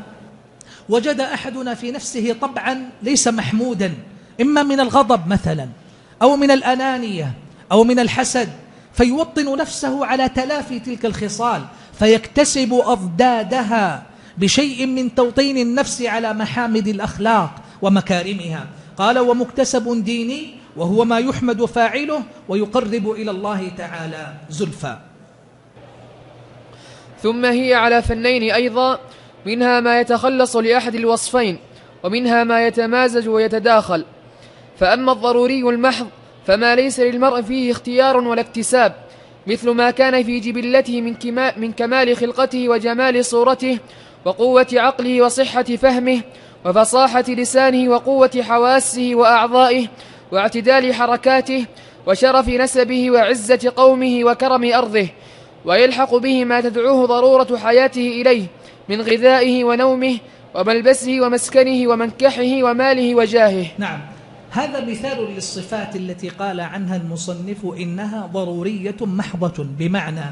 وجد أحدنا في نفسه طبعا ليس محمودا إما من الغضب مثلا أو من الأنانية أو من الحسد فيوطن نفسه على تلافي تلك الخصال فيكتسب أضدادها بشيء من توطين النفس على محامد الأخلاق ومكارمها. قال ومكتسب ديني وهو ما يحمد فاعله ويقرب إلى الله تعالى زلفى. ثم هي على فنين أيضا منها ما يتخلص لأحد الوصفين ومنها ما يتمازج ويتداخل. فأما الضروري المحض فما ليس للمرء فيه اختيار ولا اكتساب مثل ما كان في جبلته من, من كمال خلقته وجمال صورته وقوة عقله وصحة فهمه وفصاحة لسانه وقوة حواسه وأعضائه واعتدال حركاته وشرف نسبه وعزة قومه وكرم أرضه ويلحق به ما تدعوه ضرورة حياته إليه من غذائه ونومه وملبسه ومسكنه ومنكحه وماله وجاهه. نعم. هذا مثال للصفات التي قال عنها المصنف إنها ضرورية محضة بمعنى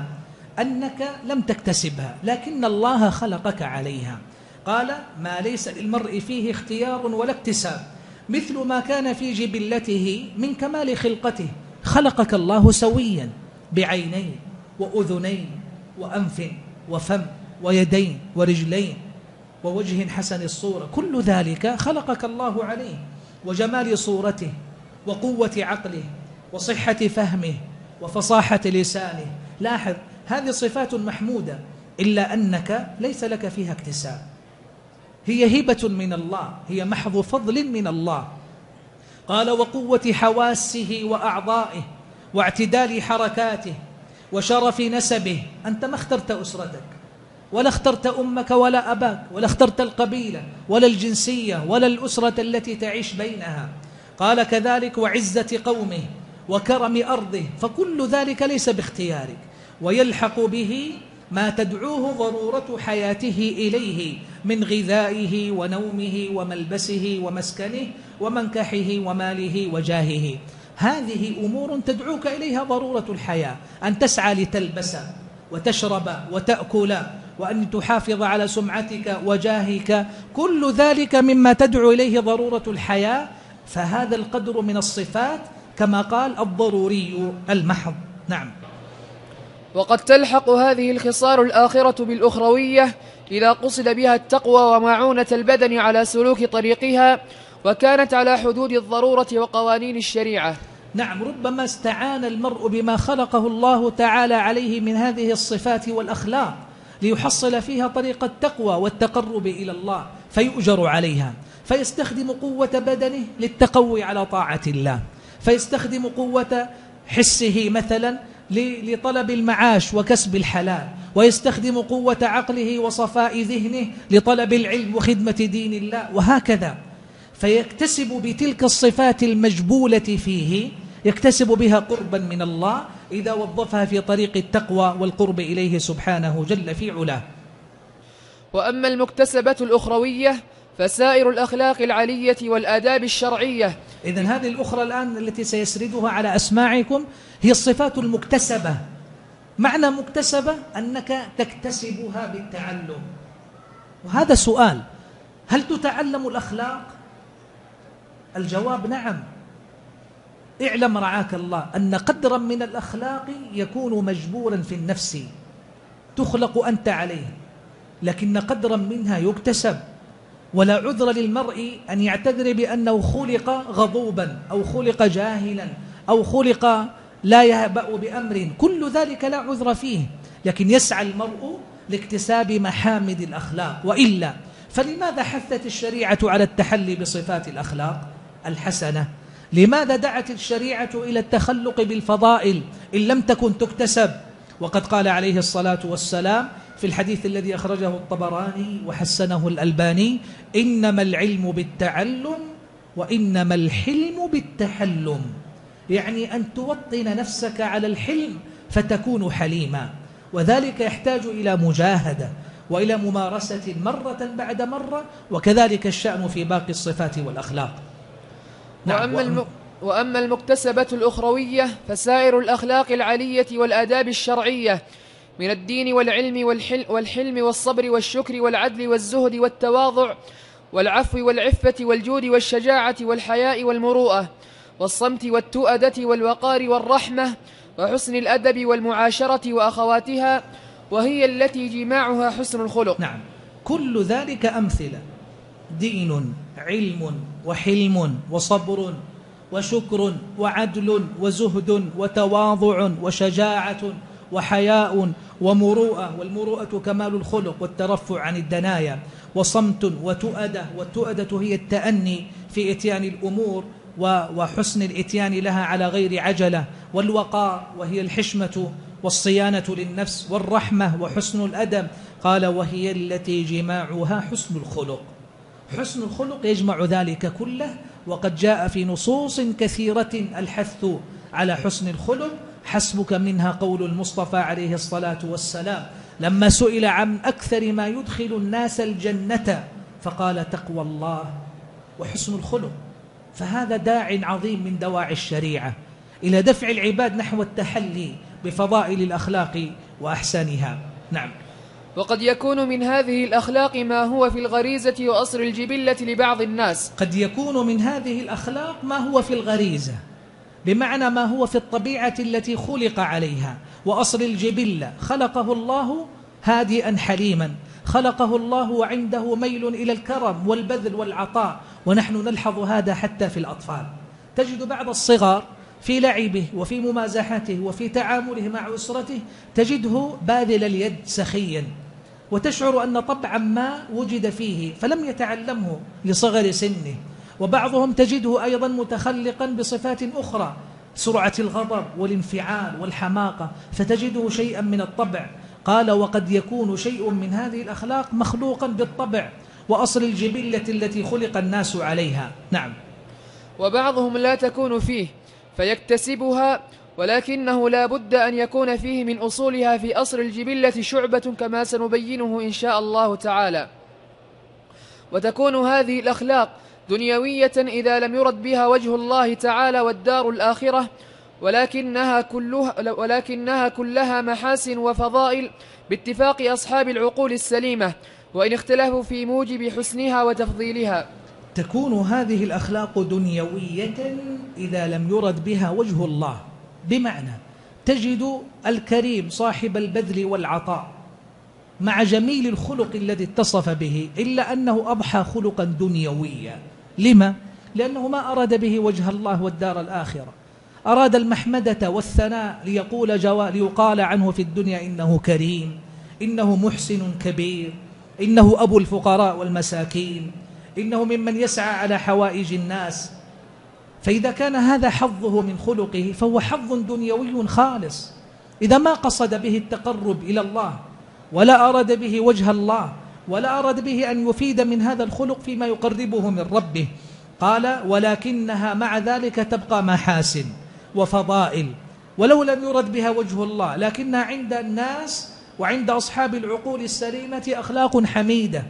أنك لم تكتسبها لكن الله خلقك عليها. قال ما ليس للمرء فيه اختيار ولا اكتساب مثل ما كان في جبلته من كمال خلقته. خلقك الله سويا بعينين وأذنين وأنف وفم ويدين ورجلين ووجه حسن الصورة. كل ذلك خلقك الله عليه وجمال صورته وقوة عقله وصحة فهمه وفصاحة لسانه. لاحظ هذه صفات محمودة إلا أنك ليس لك فيها اكتساب. هي هبة من الله هي محض فضل من الله. قال وقوة حواسه وأعضائه واعتدال حركاته وشرف نسبه أنت ما اخترت أسرتك ولا اخترت أمك ولا أباك ولا اخترت القبيلة ولا الجنسية ولا الأسرة التي تعيش بينها. قال كذلك وعزة قومه وكرم أرضه فكل ذلك ليس باختيارك ويلحق به ما تدعوه ضرورة حياته إليه من غذائه ونومه وملبسه ومسكنه ومنكحه وماله وجاهه. هذه أمور تدعوك إليها ضرورة الحياة أن تسعى لتلبس وتشرب وتأكل وأن تحافظ على سمعتك وجاهك. كل ذلك مما تدعو إليه ضرورة الحياة. فهذا القدر من الصفات كما قال الضروري المحض. نعم. وقد تلحق هذه الخصال الآخرة بالأخروية إذا قصد بها التقوى ومعونة البدن على سلوك طريقها وكانت على حدود الضرورة وقوانين الشريعة. نعم ربما استعان المرء بما خلقه الله تعالى عليه من هذه الصفات والأخلاق ليحصل فيها طريق التقوى والتقرب إلى الله فيؤجر عليها فيستخدم قوة بدنه للتقوي على طاعة الله فيستخدم قوة حسه مثلا لطلب المعاش وكسب الحلال ويستخدم قوة عقله وصفاء ذهنه لطلب العلم وخدمة دين الله وهكذا. فيكتسب بتلك الصفات المجبولة فيه يكتسب بها قربا من الله إذا وظفها في طريق التقوى والقرب إليه سبحانه جل في علاه. وأما المكتسبة الأخروية فسائر الأخلاق العلية والآداب الشرعية. إذا هذه الأخرى الآن التي سيسردها على أسماعكم هي الصفات المكتسبة. معنى مكتسبة أنك تكتسبها بالتعلم. وهذا سؤال هل تتعلم الأخلاق؟ الجواب نعم. اعلم رعاك الله أن قدرا من الأخلاق يكون مجبورا في النفس تخلق أنت عليه لكن قدرا منها يكتسب. ولا عذر للمرء أن يعتذر بأنه خلق غضوبا أو خلق جاهلا أو خلق لا يهبأ بأمر. كل ذلك لا عذر فيه لكن يسعى المرء لاكتساب محامد الأخلاق. وإلا فلماذا حثت الشريعة على التحلي بصفات الأخلاق الحسنة؟ لماذا دعت الشريعة إلى التخلق بالفضائل إن لم تكن تكتسب؟ وقد قال عليه الصلاة والسلام في الحديث الذي أخرجه الطبراني وحسنه الألباني إنما العلم بالتعلم وإنما الحلم بالتحلم يعني أن توطن نفسك على الحلم فتكون حليما وذلك يحتاج إلى مجاهدة وإلى ممارسة مرة بعد مرة وكذلك الشأن في باقي الصفات والأخلاق نعم وأما. وأما المكتسبة الأخروية فسائر الأخلاق العلية والآداب الشرعية من الدين والعلم والحل والحلم والصبر والشكر والعدل والزهد والتواضع والعفو والعفة والجود والشجاعة والحياء والمروءة والصمت والتؤدة والوقار والرحمة وحسن الأدب والمعاشرة وأخواتها وهي التي جماعها حسن الخلق. نعم. كل ذلك أمثلة. دين علم وحلم وصبر وشكر وعدل وزهد وتواضع وشجاعة وحياء ومروءة والمروءة كمال الخلق والترفع عن الدنايا وصمت وتؤدة والتؤدة هي التأني في إتيان الأمور وحسن الإتيان لها على غير عجلة والوقار وهي الحشمة والصيانة للنفس والرحمة وحسن الأدب. قال وهي التي جماعها حسن الخلق حسن الخلق يجمع ذلك كله وقد جاء في نصوص كثيرة الحث على حسن الخلق حسبك منها قول المصطفى عليه الصلاة والسلام. لما سئل عن أكثر ما يدخل الناس الجنة فقال تقوى الله وحسن الخلق. فهذا داع عظيم من دواعي الشريعة. إلى دفع العباد نحو التحلي بفضائل الأخلاق وأحسانها. نعم. وقد يكون من هذه الأخلاق ما هو في الغريزة وأصل الجبلة لبعض الناس. قد يكون من هذه الأخلاق ما هو في الغريزة. بمعنى ما هو في الطبيعة التي خلق عليها. وأصل الجبلة خلقه الله هادئا حليما. خلقه الله وعنده ميل إلى الكرم والبذل والعطاء. ونحن نلحظ هذا حتى في الأطفال. تجد بعض الصغار في لعبه وفي ممازحته وفي تعامله مع أسرته تجده باذل اليد سخيا. وتشعر أن طبعا ما وجد فيه فلم يتعلمه لصغر سنه. وبعضهم تجده أيضا متخلقا بصفات أخرى سرعة الغضب والانفعال والحماقة فتجده شيئا من الطبع. قال وقد يكون شيء من هذه الأخلاق مخلوقا بالطبع وأصل الجبلة التي خلق الناس عليها. نعم. وبعضهم لا تكون فيه فيكتسبها ولكنه لا بد أن يكون فيه من أصولها في أصل الجبلة شعبة كما سنبينه إن شاء الله تعالى. وتكون هذه الأخلاق دنيوية إذا لم يرد بها وجه الله تعالى والدار الآخرة ولكنها كلها, ولكنها كلها محاسن وفضائل باتفاق أصحاب العقول السليمة وإن اختلفوا في موجب حسنها وتفضيلها. تكون هذه الأخلاق دنيوية إذا لم يرد بها وجه الله. بمعنى تجد الكريم صاحب البذل والعطاء مع جميل الخلق الذي اتصف به إلا أنه أضحى خلقا دنيويا. لما؟ لأنه ما أراد به وجه الله والدار الآخرة. أراد المحمدة والثناء ليقول جوا ليقال عنه في الدنيا إنه كريم إنه محسن كبير إنه أبو الفقراء والمساكين إنه ممن يسعى على حوائج الناس. فإذا كان هذا حظه من خلقه فهو حظ دنيوي خالص. إذا ما قصد به التقرب إلى الله ولا أراد به وجه الله ولا أراد به أن يفيد من هذا الخلق فيما يقربه من ربه. قال ولكنها مع ذلك تبقى محاسن وفضائل ولو لم يرد بها وجه الله. لكنها عند الناس وعند أصحاب العقول السليمة أخلاق حميدة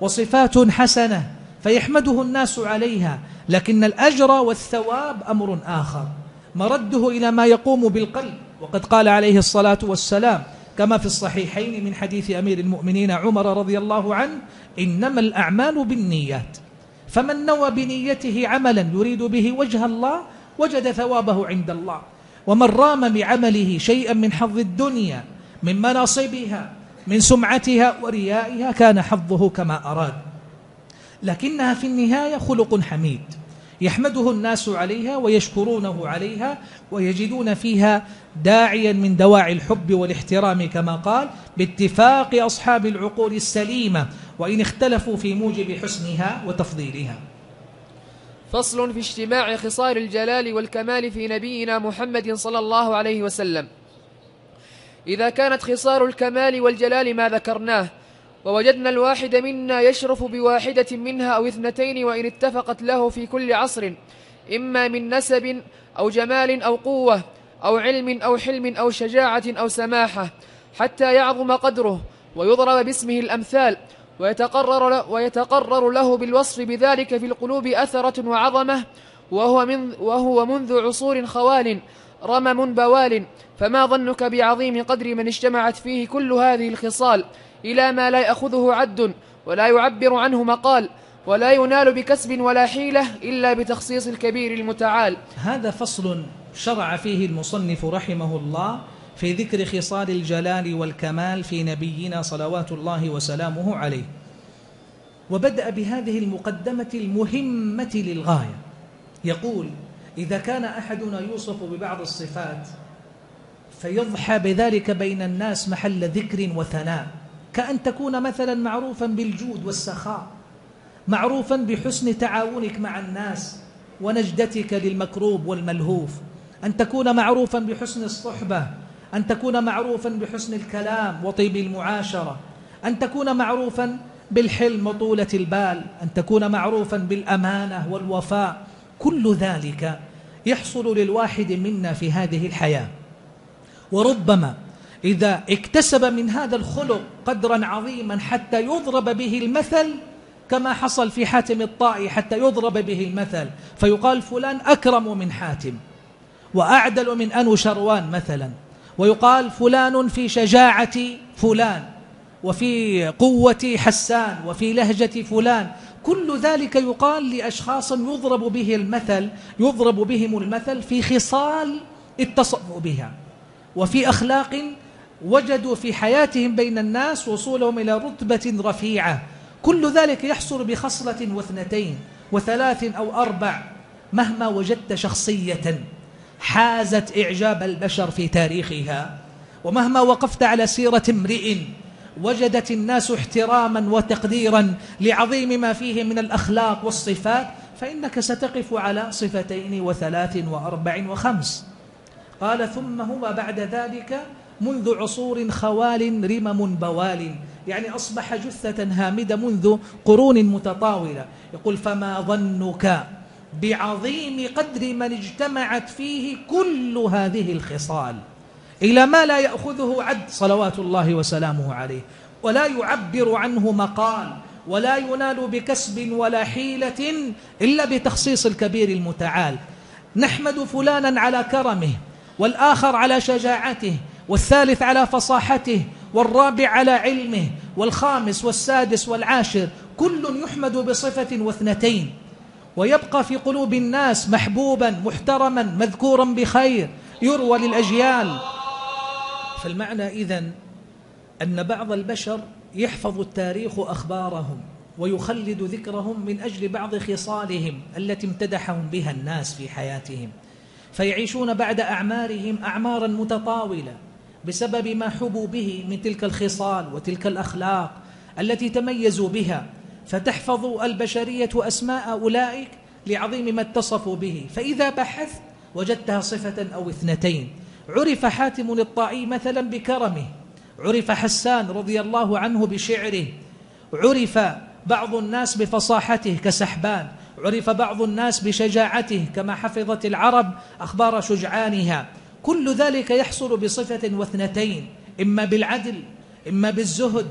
وصفات حسنة فيحمده الناس عليها. لكن الأجر والثواب أمر آخر. مرده إلى ما يقوم بالقلب. وقد قال عليه الصلاة والسلام كما في الصحيحين من حديث أمير المؤمنين عمر رضي الله عنه إنما الأعمال بالنيات فمن نوى بنيته عملا يريد به وجه الله وجد ثوابه عند الله. ومن رام بعمله شيئا من حظ الدنيا من مناصبها من سمعتها وريائها كان حظه كما أراد. لكنها في النهاية خلق حميد. يحمده الناس عليها ويشكرونه عليها ويجدون فيها داعيا من دواعي الحب والاحترام كما قال باتفاق أصحاب العقول السليمة وإن اختلفوا في موجب حسنها وتفضيلها. فصل في اجتماع خصال الجلال والكمال في نبينا محمد صلى الله عليه وسلم. إذا كانت خصال الكمال والجلال ما ذكرناه ووجدنا الواحد منا يشرف بواحدة منها أو اثنتين وإن اتفقت له في كل عصر إما من نسب أو جمال أو قوة أو علم أو حلم أو شجاعة أو سماحة حتى يعظم قدره ويضرب باسمه الأمثال ويتقرر, ويتقرر له بالوصف بذلك في القلوب أثرة وعظمة وهو, من وهو منذ عصور خوال رمم بوال فما ظنك بعظيم قدر من اجتمعت فيه كل هذه الخصال؟ إلى ما لا يأخذه عد ولا يعبر عنه مقال ولا ينال بكسب ولا حيلة إلا بتخصيص الكبير المتعال. هذا فصل شرع فيه المصنف رحمه الله في ذكر خصال الجلال والكمال في نبينا صلوات الله وسلامه عليه. وبدأ بهذه المقدمة المهمة للغاية. يقول إذا كان أحدنا يوصف ببعض الصفات فيضحى بذلك بين الناس محل ذكر وثناء. كأن تكون مثلا معروفا بالجود والسخاء معروفا بحسن تعاونك مع الناس ونجدتك للمكروب والملهوف. أن تكون معروفا بحسن الصحبة أن تكون معروفا بحسن الكلام وطيب المعاشرة أن تكون معروفا بالحلم وطولة البال أن تكون معروفا بالأمانة والوفاء. كل ذلك يحصل للواحد منا في هذه الحياة. وربما إذا اكتسب من هذا الخلق قدرا عظيما حتى يضرب به المثل كما حصل في حاتم الطائي حتى يضرب به المثل فيقال فلان أكرم من حاتم وأعدل من أنو شروان مثلا ويقال فلان في شجاعة فلان وفي قوة حسان وفي لهجة فلان. كل ذلك يقال لأشخاص يضرب به المثل يضرب بهم المثل في خصال اتصفوا بها وفي أخلاق وجدوا في حياتهم بين الناس وصولهم إلى رتبة رفيعة. كل ذلك يحصل بخصلة واثنتين وثلاث أو أربع مهما وجدت شخصية حازت إعجاب البشر في تاريخها. ومهما وقفت على سيرة امرئ وجدت الناس احتراما وتقديرا لعظيم ما فيه من الأخلاق والصفات فإنك ستقف على صفتين وثلاث وأربع وخمس. قال ثم هما بعد ذلك منذ عصور خوال رمم بوال. يعني أصبح جثة هامدة منذ قرون متطاولة. يقول فما ظنك بعظيم قدر من اجتمعت فيه كل هذه الخصال؟ إلى ما لا يأخذه عد صلوات الله وسلامه عليه. ولا يعبر عنه مقال ولا ينال بكسب ولا حيلة إلا بتخصيص الكبير المتعال. نحمد فلانا على كرمه والآخر على شجاعته والثالث على فصاحته والرابع على علمه والخامس والسادس والعاشر كل يحمد بصفة واثنتين. ويبقى في قلوب الناس محبوبا محترما مذكورا بخير يروى للأجيال. فالمعنى إذن أن بعض البشر يحفظ التاريخ أخبارهم ويخلد ذكرهم من أجل بعض خصالهم التي امتدحهم بها الناس في حياتهم. فيعيشون بعد أعمارهم أعمارا متطاولة بسبب ما حبوا به من تلك الخصال وتلك الأخلاق التي تميزوا بها فتحفظ البشرية أسماء أولئك لعظيم ما اتصفوا به. فإذا بحثت وجدتها صفة أو اثنتين. عرف حاتم الطائي مثلا بكرمه. عرف حسان رضي الله عنه بشعره. عرف بعض الناس بفصاحته كسحبان. عرف بعض الناس بشجاعته كما حفظت العرب أخبار شجعانها. كل ذلك يحصل بصفة واثنتين إما بالعدل إما بالزهد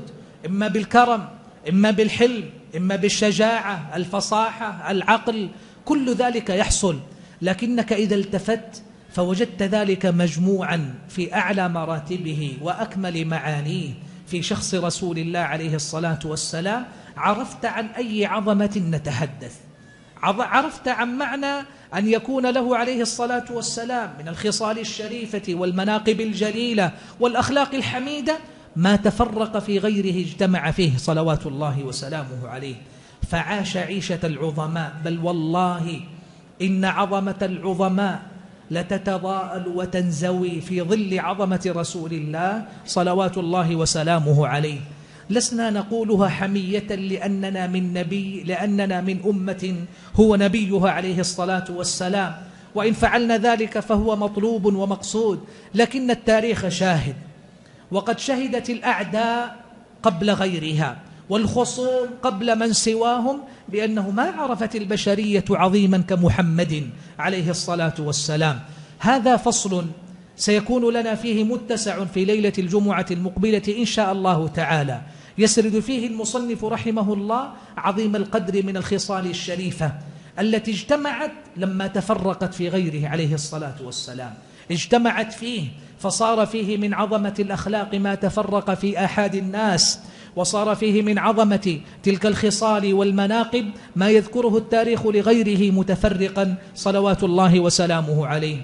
إما بالكرم إما بالحلم إما بالشجاعة الفصاحة العقل كل ذلك يحصل. لكنك إذا التفت فوجدت ذلك مجموعا في أعلى مراتبه وأكمل معانيه. في شخص رسول الله عليه الصلاة والسلام عرفت عن أي عظمة نتحدث. عرفت عن معنى أن يكون له عليه الصلاة والسلام من الخصال الشريفة والمناقب الجليلة والأخلاق الحميدة ما تفرق في غيره اجتمع فيه صلوات الله وسلامه عليه. فعاش عيشة العظماء بل والله إن عظمة العظماء لتتضاءل وتنزوي في ظل عظمة رسول الله صلوات الله وسلامه عليه. لسنا نقولها حمية لأننا من نبي لأننا من أمة هو نبيها عليه الصلاة والسلام. وإن فعلنا ذلك فهو مطلوب ومقصود لكن التاريخ شاهد. وقد شهدت الأعداء قبل غيرها والخصوم قبل من سواهم بأنه ما عرفت البشرية عظيما كمحمد عليه الصلاة والسلام. هذا فصل سيكون لنا فيه متسع في ليلة الجمعة المقبلة إن شاء الله تعالى. يسرد فيه المصنف رحمه الله عظيم القدر من الخصال الشريفة التي اجتمعت لما تفرقت في غيره عليه الصلاة والسلام. اجتمعت فيه فصار فيه من عظمة الأخلاق ما تفرق في أحد الناس وصار فيه من عظمة تلك الخصال والمناقب ما يذكره التاريخ لغيره متفرقا صلوات الله وسلامه عليه.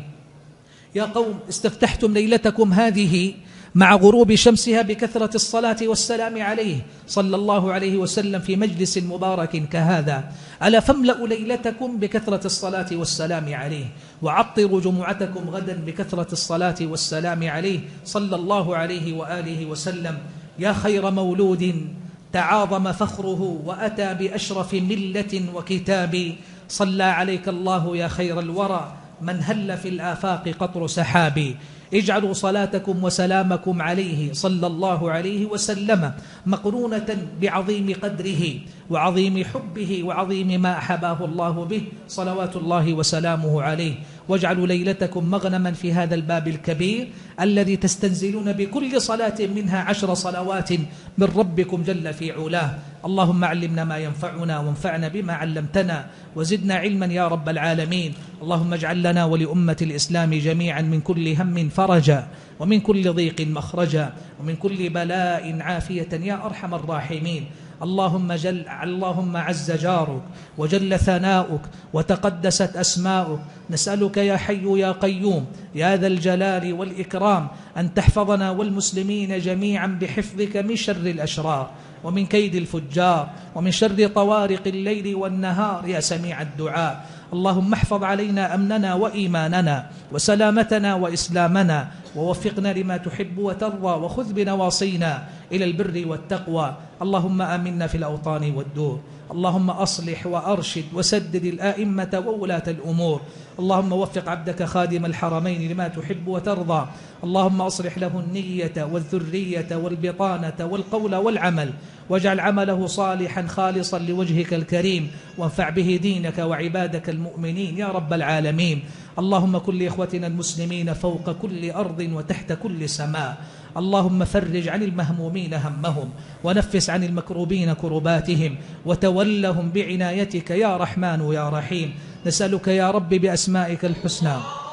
يا قوم استفتحتم ليلتكم هذه مع غروب شمسها بكثرة الصلاة والسلام عليه صلى الله عليه وسلم في مجلس مبارك كهذا. ألا فاملأوا ليلتكم بكثرة الصلاة والسلام عليه وعطروا جمعتكم غدا بكثرة الصلاة والسلام عليه صلى الله عليه وآله وسلم. يا خير مولود تعاظم فخره وأتى بأشرف ملة وكتاب. صلى عليك الله يا خير الورى من هل في الآفاق قطر سحاب؟ اجعلوا صلاتكم وسلامكم عليه صلى الله عليه وسلم مقرونة بعظيم قدره وعظيم حبه وعظيم ما أحباه الله به صلوات الله وسلامه عليه. واجعلوا ليلتكم مغنما في هذا الباب الكبير الذي تستنزلون بكل صلاة منها عشر صلوات من ربكم جل في علاه. اللهم علمنا ما ينفعنا وانفعنا بما علمتنا وزدنا علما يا رب العالمين. اللهم اجعل لنا ولأمة الإسلام جميعا من كل هم فرجا ومن كل ضيق مخرجا ومن كل بلاء عافية يا أرحم الراحمين. اللهم جل اللهم عز جارك وجل ثناؤك وتقدست أسماؤك. نسألك يا حي يا قيوم يا ذا الجلال والإكرام أن تحفظنا والمسلمين جميعا بحفظك من شر الأشرار. ومن كيد الفجار ومن شر طوارق الليل والنهار يا سميع الدعاء. اللهم احفظ علينا أمننا وإيماننا وسلامتنا وإسلامنا ووفقنا لما تحب وترضى وخذ بنواصينا إلى البر والتقوى. اللهم آمنا في الأوطان والدور. اللهم أصلح وأرشد وسدد الآئمة وولاة الأمور. اللهم وفق عبدك خادم الحرمين لما تحب وترضى. اللهم أصلح له النية والذرية والبطانة والقول والعمل. واجعل عمله صالحا خالصا لوجهك الكريم. وانفع به دينك وعبادك المؤمنين يا رب العالمين. اللهم كن لإخوتنا المسلمين فوق كل أرض وتحت كل سماء. اللهم فرج عن المهمومين همهم ونفس عن المكروبين كرباتهم وتولهم بعنايتك يا رحمن يا رحيم. نسألك يا رب بأسمائك الحسنى.